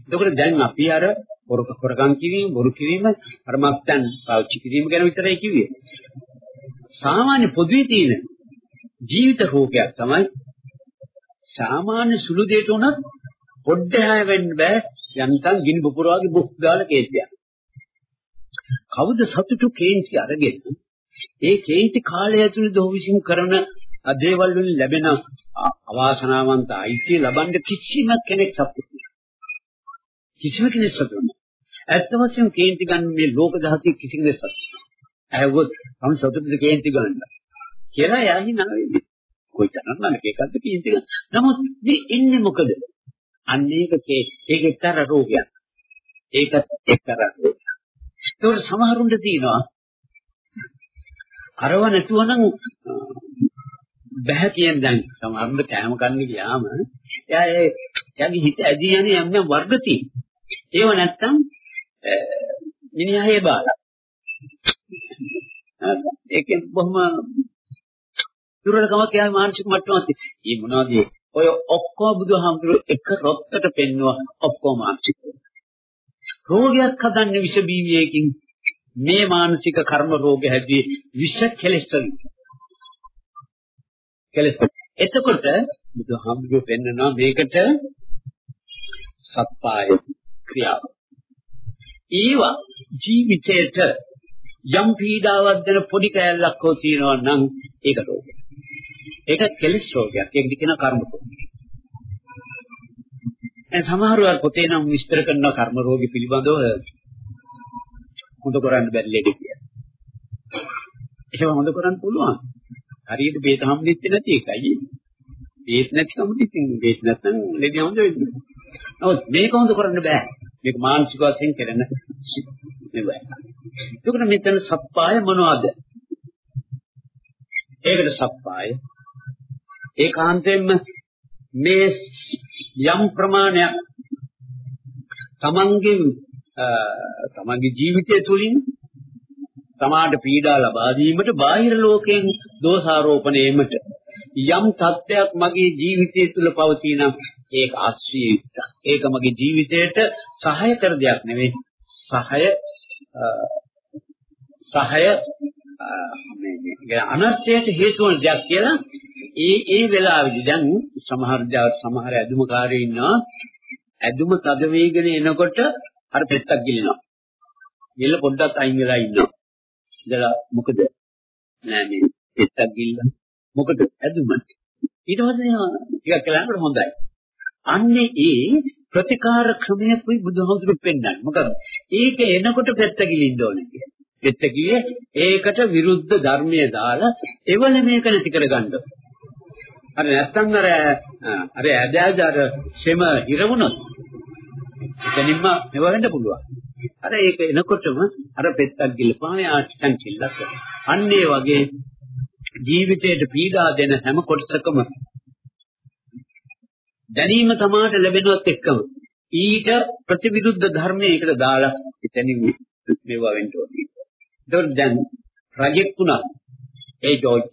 Speaker 3: එතකොට දැන් අපි අර පොරක පොරකම් කිරීම, බොරු කිරීම, අර මත්යන් පාවිච්චි කිරීම ගැන විතරයි කිව්වේ. සාමාන්‍ය පොදුවේ තියෙන ජීවිත රෝගයක් තමයි සාමාන්‍ය සුළු දෙයක උනත් පොඩ්ඩ හැය වෙන්න බෑ යන්තම් ගිනි පුපුරාගේ බුක් දාලා කේන්තියක්. කවුද සතුටු කේන්ති අරගෙන ඒ කේන්ති කාලය ඇතුළත ඔහු විසින් කරන දේවල් වලින් ලැබෙන අවාසනාවන්ත අයිතිය ලබන්න කිසිම කෙනෙක් සතුටු කිසිම කෙනෙක් සතුටු නැහැ. ඇත්ත වශයෙන්ම කේන්ති ගන්න මේ ලෝක දහතිය කිසි කෙනෙක් සතුටු නැහැ. ඇහුවොත් මම සතුටුද කේන්ති ගන්න කියලා යහි නැවෙන්නේ. කොයිතරම් නරක එකක්ද කේන්ති ගන්න. නමුත් මේ ඉන්නේ මොකද? අන්න ඒකේ ඒක එක්තරා රෝගයක්. ඒකත් එක්තරා රෝගයක්. ඒක සමහරුන්ට තියෙනවා අරව නැතුව නම් බෑ කියන දැන් සමහරුන්ට කෑම කන්න ගියාම එයා ඒ එයාගේ හිත ඇදී යන්නේ යම් යම් වර්ග තියෙනවා. ඒව නැත්තම් මිනිහා හේ බාලා. ඒකෙන් බොහොම දුර්වලකමක් යාගේ මානසික මට්ටමක් තියෙනවා. මේ මොනවද ඔය ඔක්කොම බුදුහාමුදුරුවෝ එක රොත්තට පෙන්නවා ඔක්කොම මානසික. රෝගයක් හදන්නේ විෂ බීජයකින් මේ මානසික කර්ම රෝග හැදී විෂ කෙලෙස් වලින්. කෙලෙස්. එතකොට බුදුහාමුදුරුවෝ පෙන්නනවා මේකට සත්පාය ක්‍රියාව. ඒවා ජීවිතයට යම් පීඩාවක් දෙන පොඩි කෑල්ලක් හෝ තියෙනවා නම් ඒක රෝගයක්. ඒක කෙලස් රෝගයක්. ඒක කියන කර්ම රෝගයක්. දැන් සමහරව පොතේ නම් විස්තර කරන කර්ම රෝගී පිළිබඳව හොඳ කරන්න බැරි ලෙඩ කියලා. ඒක හොඳ කරන්න පුළුවන්. හරියට බේත හම්බෙච්ච නැති එකයි. බේත් නැතිකම ඉතින් බේත් නැත්නම් ලෙඩ හොඳ වෙන්නේ. නමුත් මේක හොඳ කරන්න බෑ. මේක මානසික වශයෙන් කරන නෙවෙයි. එතකොට මෙතන සප්පාය මොනවද? ඒකට සප්පාය ඒකාන්තයෙන්ම මේ යම් ප්‍රමාණයක් තමන්ගේ තමන්ගේ ජීවිතය තුළින් තමාට පීඩා ලබා දීමට බාහිර ලෝකයෙන් දෝෂාරෝපණයකට යම් තත්ත්වයක් මගේ ජීවිතය තුළ පවතින ඒක ආශ්‍රිත ඒක මගේ ජීවිතයට සහාය කර දෙයක් නෙවෙයි සහාය සහාය මේ අනර්ථයට හේතු වන දෙයක් කියලා ඒ ඒ වෙලාවේදී දැන් සමහර සමහර ඇදුමකාරයෝ ඉන්නවා ඇදුම තද වේගන එනකොට අර පෙත්තක් ගිලිනවා. ගිල්ල පොඩ්ඩක් අයින් වෙලා ඉන්නවා. ඉතලා මොකද? නෑ මේ පෙත්තක් ගිල්ල. මොකද ඇදුමට. ඊට පස්සේ ටිකක් කලකට හොඳයි. අන්නේ ඒ ප්‍රතිකාර ක්‍රමයකුයි බුදුහාමුදුරු පෙන්නන්නේ. මොකද ඒක එනකොට පෙත්ත ගිලින්න ඕනේ කියන්නේ. පෙත්ත ගියේ ඒකට විරුද්ධ ධර්මයේ දාලා එවල මේක නැති කරගන්න ඕනේ. අර නැත්තම් අර අර ඇදෑද අර සෙම ඉරවුණොත් එතනින්ම මෙව වෙන්න පුළුවන්. අර ඒක එනකොටම අර පෙත්තක් ගිලපා ආචං චිල්ලක්. අන්න ඒ වගේ ජීවිතයට පීඩා දෙන හැම කොටසකම දැනීම තමාට ලැබෙනවත් එක්කම ඊට ප්‍රතිවිරුද්ධ ධර්මයකට දාලා එතනින් මේවා වෙන්න ඕනේ. ඒතකොට දැන් රජෙක් වුණා ඒ ජෝර්ජ්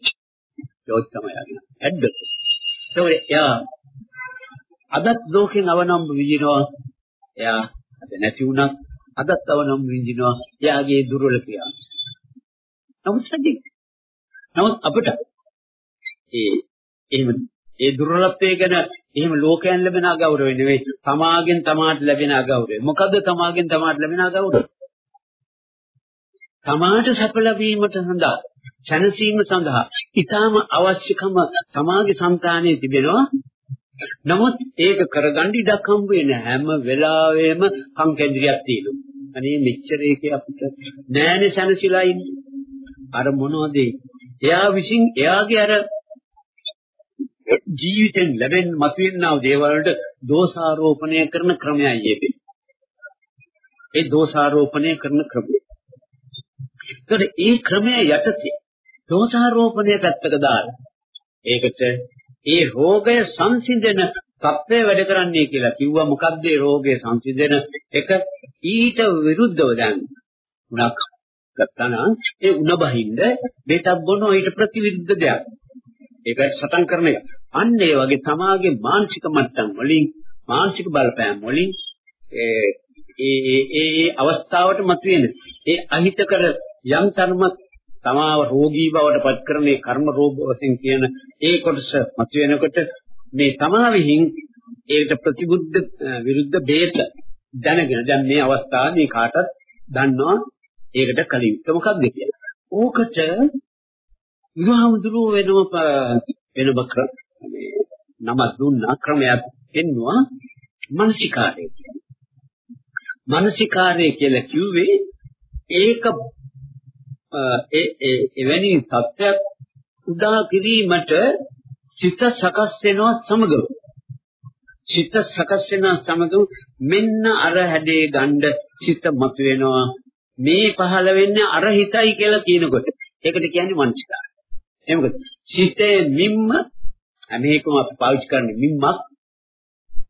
Speaker 3: ජෝර්ජ් තමයි අගෙන. ඇද්ද? ඒ එයා අදත් ලෝකෙන් අවනම්බ විඳිනවා. එයා අද නැති වුණත් අදත් අවනම්බ විඳිනවා. එයාගේ දුර්වල ක්‍රියා. නමුත් සත්‍ය. නමුත් අපිට ඒ එහෙම ඒ දුර්වලත්වය ගැන එහෙම ලෝකයන් ලැබෙන අගෞරවය නෙවෙයි තමාගෙන් තමාට ලැබෙන අගෞරවය. මොකද්ද තමාගෙන් තමාට ලැබෙන අගෞරවය? තමාට සැප ලැබීමට සඳහා සැනසීම සඳහා ඊටාම අවශ්‍යකම තමාගේ సంతානයේ තිබෙනවා. නමුත් ඒක කරගන්න ඉඩක් හම්බ වෙන්නේ හැම වෙලාවෙම කම් කැඳිරියක් තියෙනවා. අනේ මෙච්චර ඒකේ අපිට නෑනේ සැනසීලා ඉන්නේ. අර මොනවද එයා විසින් එයාගේ අර ජීවිතෙන් ලැබෙන මතුවෙනා දේවල් වලට දෝෂාරෝපණය කරන ක්‍රමයයි ඒක. ඒ දෝෂාරෝපණය කරන ක්‍රමය. ඒතර ඒ ක්‍රමය යටතේ දෝෂාරෝපණය පැත්තක දාලා ඒකට ඒ රෝගය සංසිඳන තත්ත්වය වැඩ කරන්නේ කියලා කිව්වා මොකද්ද ඒ රෝගය සංසිඳන එක ඊට විරුද්ධව දැන් උණක් ගත්තානම් ඒ උණ බහින්ද බෙතක් බොනවා ඊට ප්‍රතිවිරුද්ධ දෙයක් ඒක සටන් කරන එක අන්න ඒ වගේ තමාගේ මානසික මට්ටම් වලින් මානසික බලපෑම් වලින් ඒ ඒ ඒ අවස්ථාවට මතුවෙන ඒ අහිතකර යම් තරමක් තමාව රෝගී බවට පත් කරන මේ කර්ම රෝග වශයෙන් කියන ඒ කොටස මතුවෙනකොට මේ තමා විහිං ඒකට ප්‍රතිබුද්ධ විරුද්ධ බේත දැනගෙන දැන් මේ අවස්ථාවේ කාටත් දන්නවා ඒකට කලින්ක මොකක්ද කියලා. ඕකට විවාහමුදුරු වෙනම වෙනම කර මේ නම දුන්නා ක්‍රමයක් එන්නවා මානසිකාරය කියන්නේ. මානසිකාරය කියලා කිව්වේ ඒක ඒ ඒ එවැනි සත්‍යයක් උදා කිරීමට සිත සකස් වෙනවා සමගම සිත සකස් වෙන සමග මෙන්න අර හැඩේ ගන්න සිත මතුවෙනවා. මේ පහළ වෙන්නේ අර හිතයි කියලා කියනකොට. ඒකට කියන්නේ මනසිකාරය. එහෙමද සිතේ මිම්ම මේකම අපි පාවිච්චි කරන්නේ මිම්මක්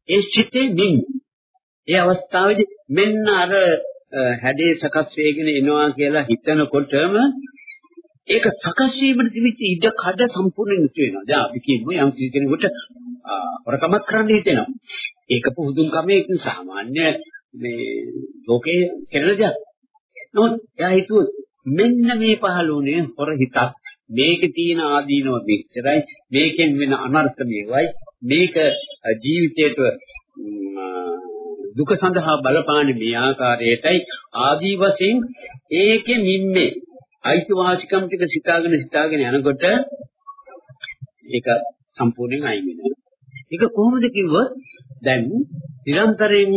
Speaker 3: ඒ සිතේ මිම් ඒ අවස්ථාවේදී මෙන්න අර හැඩේ සකස් වෙගෙන එනවා කියලා හිතනකොටම ඒක සකස් වීමට තිබිච්ච ඉඩ කඩ සම්පූර්ණයෙන් ඉතු වෙනවා. දැන් අපි කියමු යම් කිසි කෙනෙකුට හොරකමක් කරන්න හිතෙනවා. ඒක පුදුම් කමේ සාමාන්‍ය මේ ලෝකේ කරන දෙයක්. නමුත් එයා හිතුවොත් මෙන්න මේ පහළ වුණේ හොර හිතක්. මේකේ තියෙන ආදීනව මෙච්චරයි. මේකෙන් වෙන අනර්ථ මේවයි. මේක ජීවිතේට දුක සඳහා බලපාන මේ ආකාරයටයි ආදී වශයෙන් ඒකෙ නිම්මේ අයිතිවාසිකම් ටික සිතාගෙන සිතාගෙන යනකොට ඒක සම්පූර්ණයෙන් අයින් වෙනවා. ඒක කොහොමද කිව්වොත් දැන් නිරන්තරයෙන්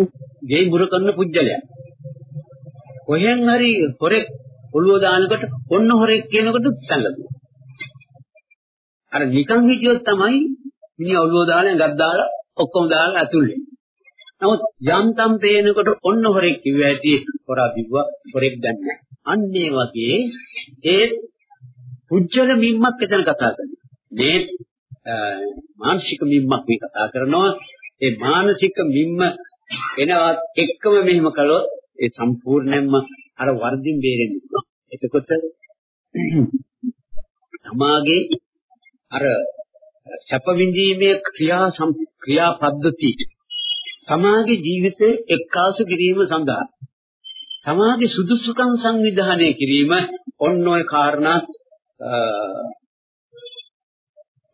Speaker 3: ගේ මුර කරන පුජ්‍යලයක්. කොහෙන් හරි හොරෙක් ඔළුව දානකොට ඔන්න හොරෙක් කියනකොට තල්ලනවා. අර නිකන් හිටියොත් තමයි මිනිහ ඔළුව දාලා ගත් දාලා ඔක්කොම දාලා ඇතුල් වෙන්නේ. නමුත් යන්තම් පේනකොට ඔන්න හොරෙක් කිව්ව ඇටි හොරා බිව්වා හොරෙක් දැන් නැහැ. අන්න ඒ වගේ ඒ පුජ්‍යල මිම්මක් එතන කතා කරනවා. මේ මානසික මිම්මක් මේ කතා කරනවා. ඒ මානසික මිම්ම එනවත් එක්කම මෙහෙම කළොත් ඒ සම්පූර්ණයෙන්ම අර වර්ධින් බේරෙන්නේ. එතකොට තමාගේ අර සැප විඳීමේ ක්‍රියා ක්‍රියා පද්ධති තමාගේ ජීවිතේ එක්කාසු කිරීම සඳහා තමාගේ සුදුසුකම් සංවිධානය කිරීම ඔන්න ඔය කාරණා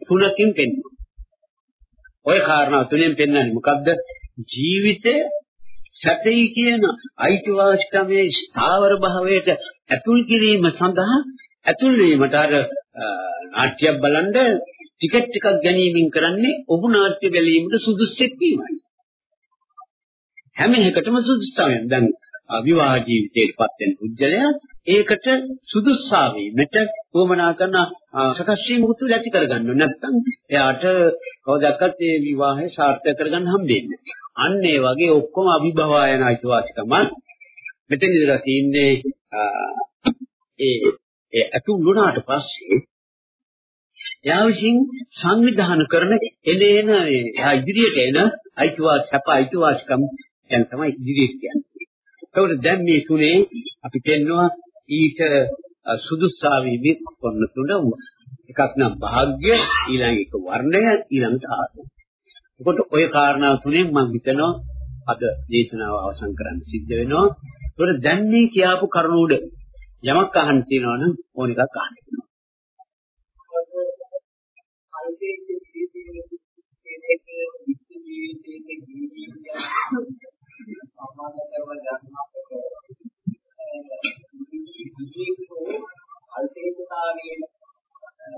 Speaker 3: තුනකින් පෙන්වනවා. ඔය කාරණා තුනෙන් පෙන්වන්නේ මොකද්ද? ජීවිතේ සැපයි කියන අයිතිවාසිකමේ ස්ථාවර භාවයට ඇතුල් කිරීම සඳහා ඇතුල් වීමට අර නාට්‍යයක් බලන්න ටිකට් ටිකක් ගැනීමෙන් කරන්නේ ඔහු නාට්‍ය බැලීමට සුදුස්සෙක් වීමයි. හැම එකටම සුදුස්සාවෙන් දැන් විවාහ ජීවිතයටපත් වෙන පුද්ගලයා ඒකට සුදුස්සා වීමට උවමනා කරන සකස් වීම උතු ඇති කරගන්න නැත්නම් එයාට කවදාවත් ඒ විවාහය සාර්ථක කරගන්න හම්බෙන්නේ අන්න ඒ වගේ ඔක්කොම අභිභවායන අයිතිවාසිකම මෙතන ඉඳලා තියෙන්නේ ඒ ඒ අතුල් වුණාට පස්සේ එයා විසින් සංවිධානය කරන එලේන එයා ඉදිරියට එන අයිතිවාසික අයිතිවාසිකම් දැන් තමයි ඉදිරියට කියන්නේ. ඒකට දැන් මේ තුනේ අපි කියනවා ඊට සුදුස්සා වීමේ කොන්න තුන එකක් නම් භාග්‍ය ඊළඟ එක වර්ණය ඊළඟට ආත්මය. එතකොට ওই කාරණා තුනෙන් මම හිතනවා අද දේශනාව අවසන් කරන්න සිද්ධ වෙනවා. ඒකට දැන් මේ කියාපු කරුණ උඩ යමක් අහන්න තියෙනවා නම් ඕන එකක් අහන්න වෙනවා. සම්මාන කරන අල්පේකතාවයේ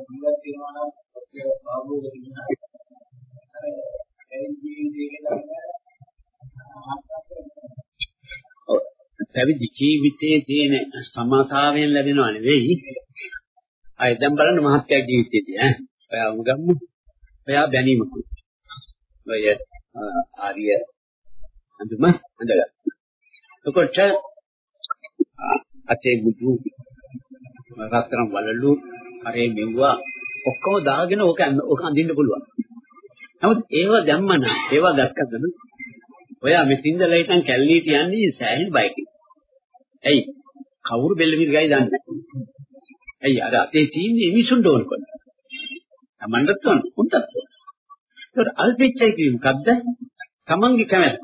Speaker 3: ජීවත් වෙනවා නම් ඔය බාබුව කියනවා අර දැන් ජීවිතේ පැවිදි ජීවිතයේ තියෙන සමාතාවයෙන් ලැබෙනව නෙවෙයි. අය දැන් බලන්න මහත්ය ජීවිතයේදී ඈ. ඔයා උගම්මු. ඔයා බැනීමකුත්. ඔය ආර්ය අඳුම අඳගත්තා. එතකොට අතේ බුදු රත්තරන් වලලු අරේ මෙව්වා ඔක්කොම දාගෙන ඕක ඕක අඳින්න පුළුවන්. නමුත් ඒව දැම්මන ඒව දැක්කදම ඔයා මේ සින්දල හිටන් කැල්ලී තියන්නේ සෑහෙන බයකින්. ඇයි? කවුරු බෙල්ල මිරිගයි දන්නේ ඇයි අර අතේ තියෙන්නේ මිසුන් ඩෝන් කොට. තමන්ටත් උන් උන්ටත්. ඒත් අල්පෙච්චයි කියන්නේ මොකද්ද? තමන්ගේ කැමැත්ත.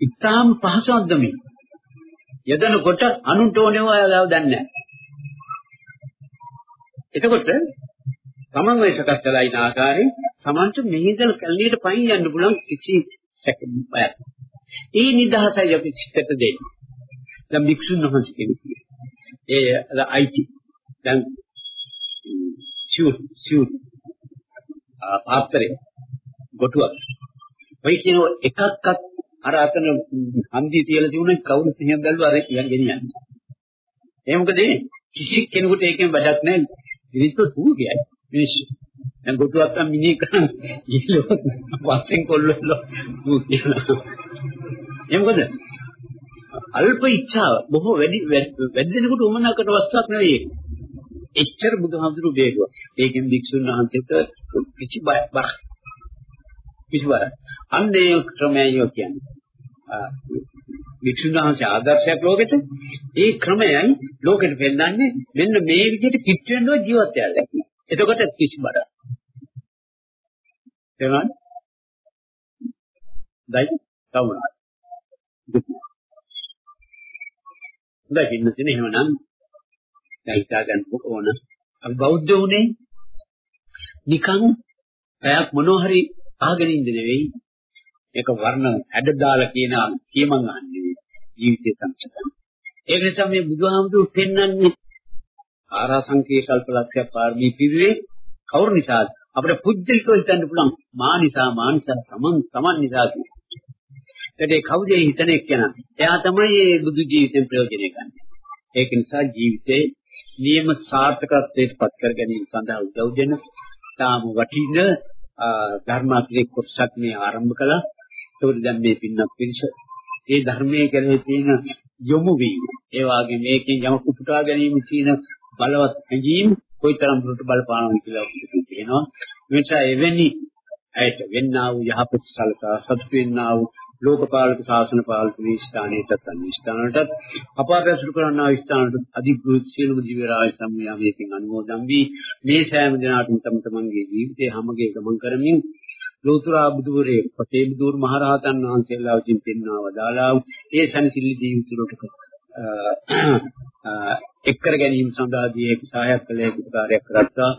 Speaker 3: ඉතාම පහසුවක්ද මේ? යදනකොට අනුන්ට ඕනේව අයලාව දන්නේ නැහැ. එතකොට තමන් වෙයි සකස් කළා ඉන ආකාරයෙන් තමන්ට මෙහිදල් කල්ලියට පයින් යන්න පුළුවන් කිසි සැකයක් බයක්. ඒ නිදහසයි අපි සිතට දෙන්නේ. දැන් භික්ෂුන් වහන්සේ කෙනෙක්. ඒ IT දැන් ෂූට් ෂූට් පාත්‍රේ ගොටුවක්. ඔය කියන එකක්වත් අර අතන හන්දිය තියලා තිබුණේ කවුරුත් එහෙම බැලුවා අර කියන්නේ ගෙනියන්නේ. ඒ මොකද කිසි කෙනෙකුට ඒකෙන් වැඩක් නැහැ. මිනිස්සු සූර්යයි. මිනිස්සු. දැන් ගොටුවක් නම් මිනිහ කරන්නේ. ඊළොත් වස්ෙන් කොල්ලොල්ලෝ ඌ කියනවා. ඒ මොකද? අල්ප ඉච්ඡාව බොහෝ වැඩි වැඩි දෙනෙකුට උමනා කරන වස්තුවක් නෙවෙයි. එච්චර බුදුහාමුදුරු වේගුවා. ඒකෙන් වික්ෂුන් වහන්සේට කිසි බයක් කිසි බයක්. අන්නේ ක්‍රමයයි කියන්නේ. වික්ෂුන් වහන්සේ ආදර්ශයක් ලෝකෙට ඒ ක්‍රමයයි ලෝකෙට පෙන්නන්නේ මෙන්න මේ විදිහට කිට් වෙන්න ජීවත් වෙලා. එතකොට කිසි බඩ. තේරුණාද? දැයි තවුණා. හොඳයි ඉන්නතිනේ එහෙමනම් දැන් හිතා ගන්න ඕන. අපි බෞද්ධ උනේ නිකන් පැයක් මොනවා හරි අහගෙන ඉඳ නෙවෙයි ඒක වර්ණ හැඩ දාලා කියන කියමන් අහන්නේ ජීවිතය සංසකන. ඒ නිසා මේ බුදුහාමුදුරු පෙන්වන්නේ ආරාසංකේ කල්පලක්ෂය පාරමී පිළිවේ කවුරු නිසාද? අපිට පුජ්‍යලිකව හිතන්න පුළුවන් මා නිසා මා නිසා සමන් සමන් නිසා කියන්නේ. ඒ කවුද හිතන එක්කන? එයා තමයි මේ බුදු ජීවිතෙන් ප්‍රයෝජනය ගන්න. ඒක නිසා ජීවිතේ නියම සාර්ථකත්වයට පත් කර ගැනීම සඳහා උදව් දෙන තාම වටින ධර්මාත්‍රේ කොටසක් මේ ආරම්භ කළා. ඒකට දැන් මේ පින්නක් පිරිස ඒ ධර්මයේ කෙරෙහි තියෙන යොමු වීම ඒ වගේ මේකෙන් යමක් උපුටා ගැනීම කියන බලවත් හැඟීම් කොයිතරම් දුරට බලපානවද කියලා අපිට කියනවා. මේ නිසා එවැනි ඇයට වෙන්නා වූ යහපත් සලකා සතුට වෙන්නා වූ ලෝකපාලක ශාසන පාලක මේ ස්ථානයටත් අනිත් ස්ථානවලටත් අපාපැසුරු කරන්නා ස්ථානවලට අධිග්‍රහිත සියලුම දිව්‍ය රාජ සම්මියාමයෙන් අනුමෝදන් වී මේ සෑම දිනාටම තම තමන්ගේ ජීවිතේ හැමගේ ගමන් කරමින් ලෝතුරා බුදුරේ පතේ බුදුර මහරහතන් වහන්සේලා විසින් පෙන්වා වදාලා ඒ සනසිලි ජීවිතවලට එක් කර ගැනීම සඳහා දී ඒක සහායක් කළ හැකි කාර්යයක් කරත්තා.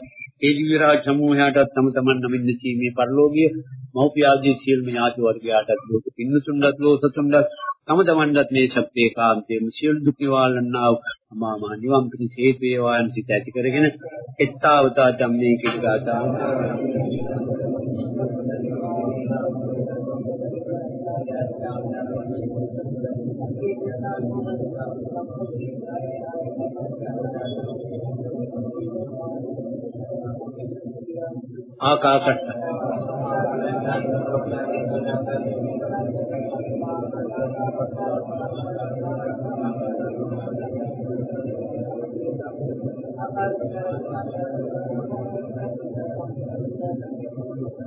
Speaker 3: ඒ දිව්‍ය රාජ සමූහයාටත් තම තමන් නමින් සීමේ පරිලෝකීය මෞපියාදී සියලුම ඥාති වර්ගයාටත් ලෝක පින්නසුන්වත් ලෝසතුන්වත් තම තමන්වත් මේ ශක්තිය කාන්තේම සියලු දුක් නිවාලන්නා අමා මහ නිවන් පිණිස හේතු වේවාන් සිත ඇති කරගෙන එත්තාවතා ධම්මේ කියන ගාථා ආකාශට්ට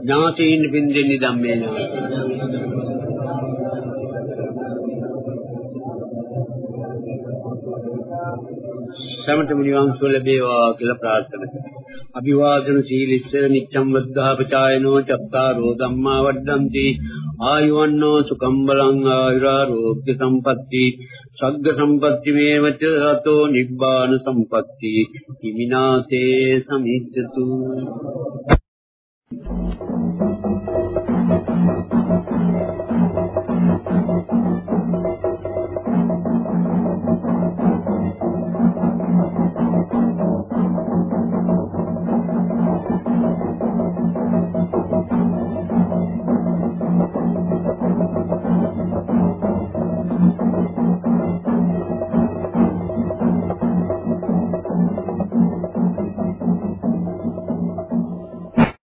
Speaker 3: ඥාතීන් බින්දෙන්නි ධම්මේ ඥාති සමත නිවන් සුව ලැබේවා කියලා ප්‍රාර්ථනා කරනවා. අභිවාදන සීලිස්ස නිච්ඡම් වද්ධාපචායනෝ චත්තාරෝ ධම්මා වඩ්ඩಂತಿ ආයුවන්නෝ සුකම් බලං ආයුරාෝග්‍ය සම්පatti සග්ග සම්පatti මේවච අතෝ නිබ්බාන සම්පatti හිමිනාතේ සමිච්ඡතු.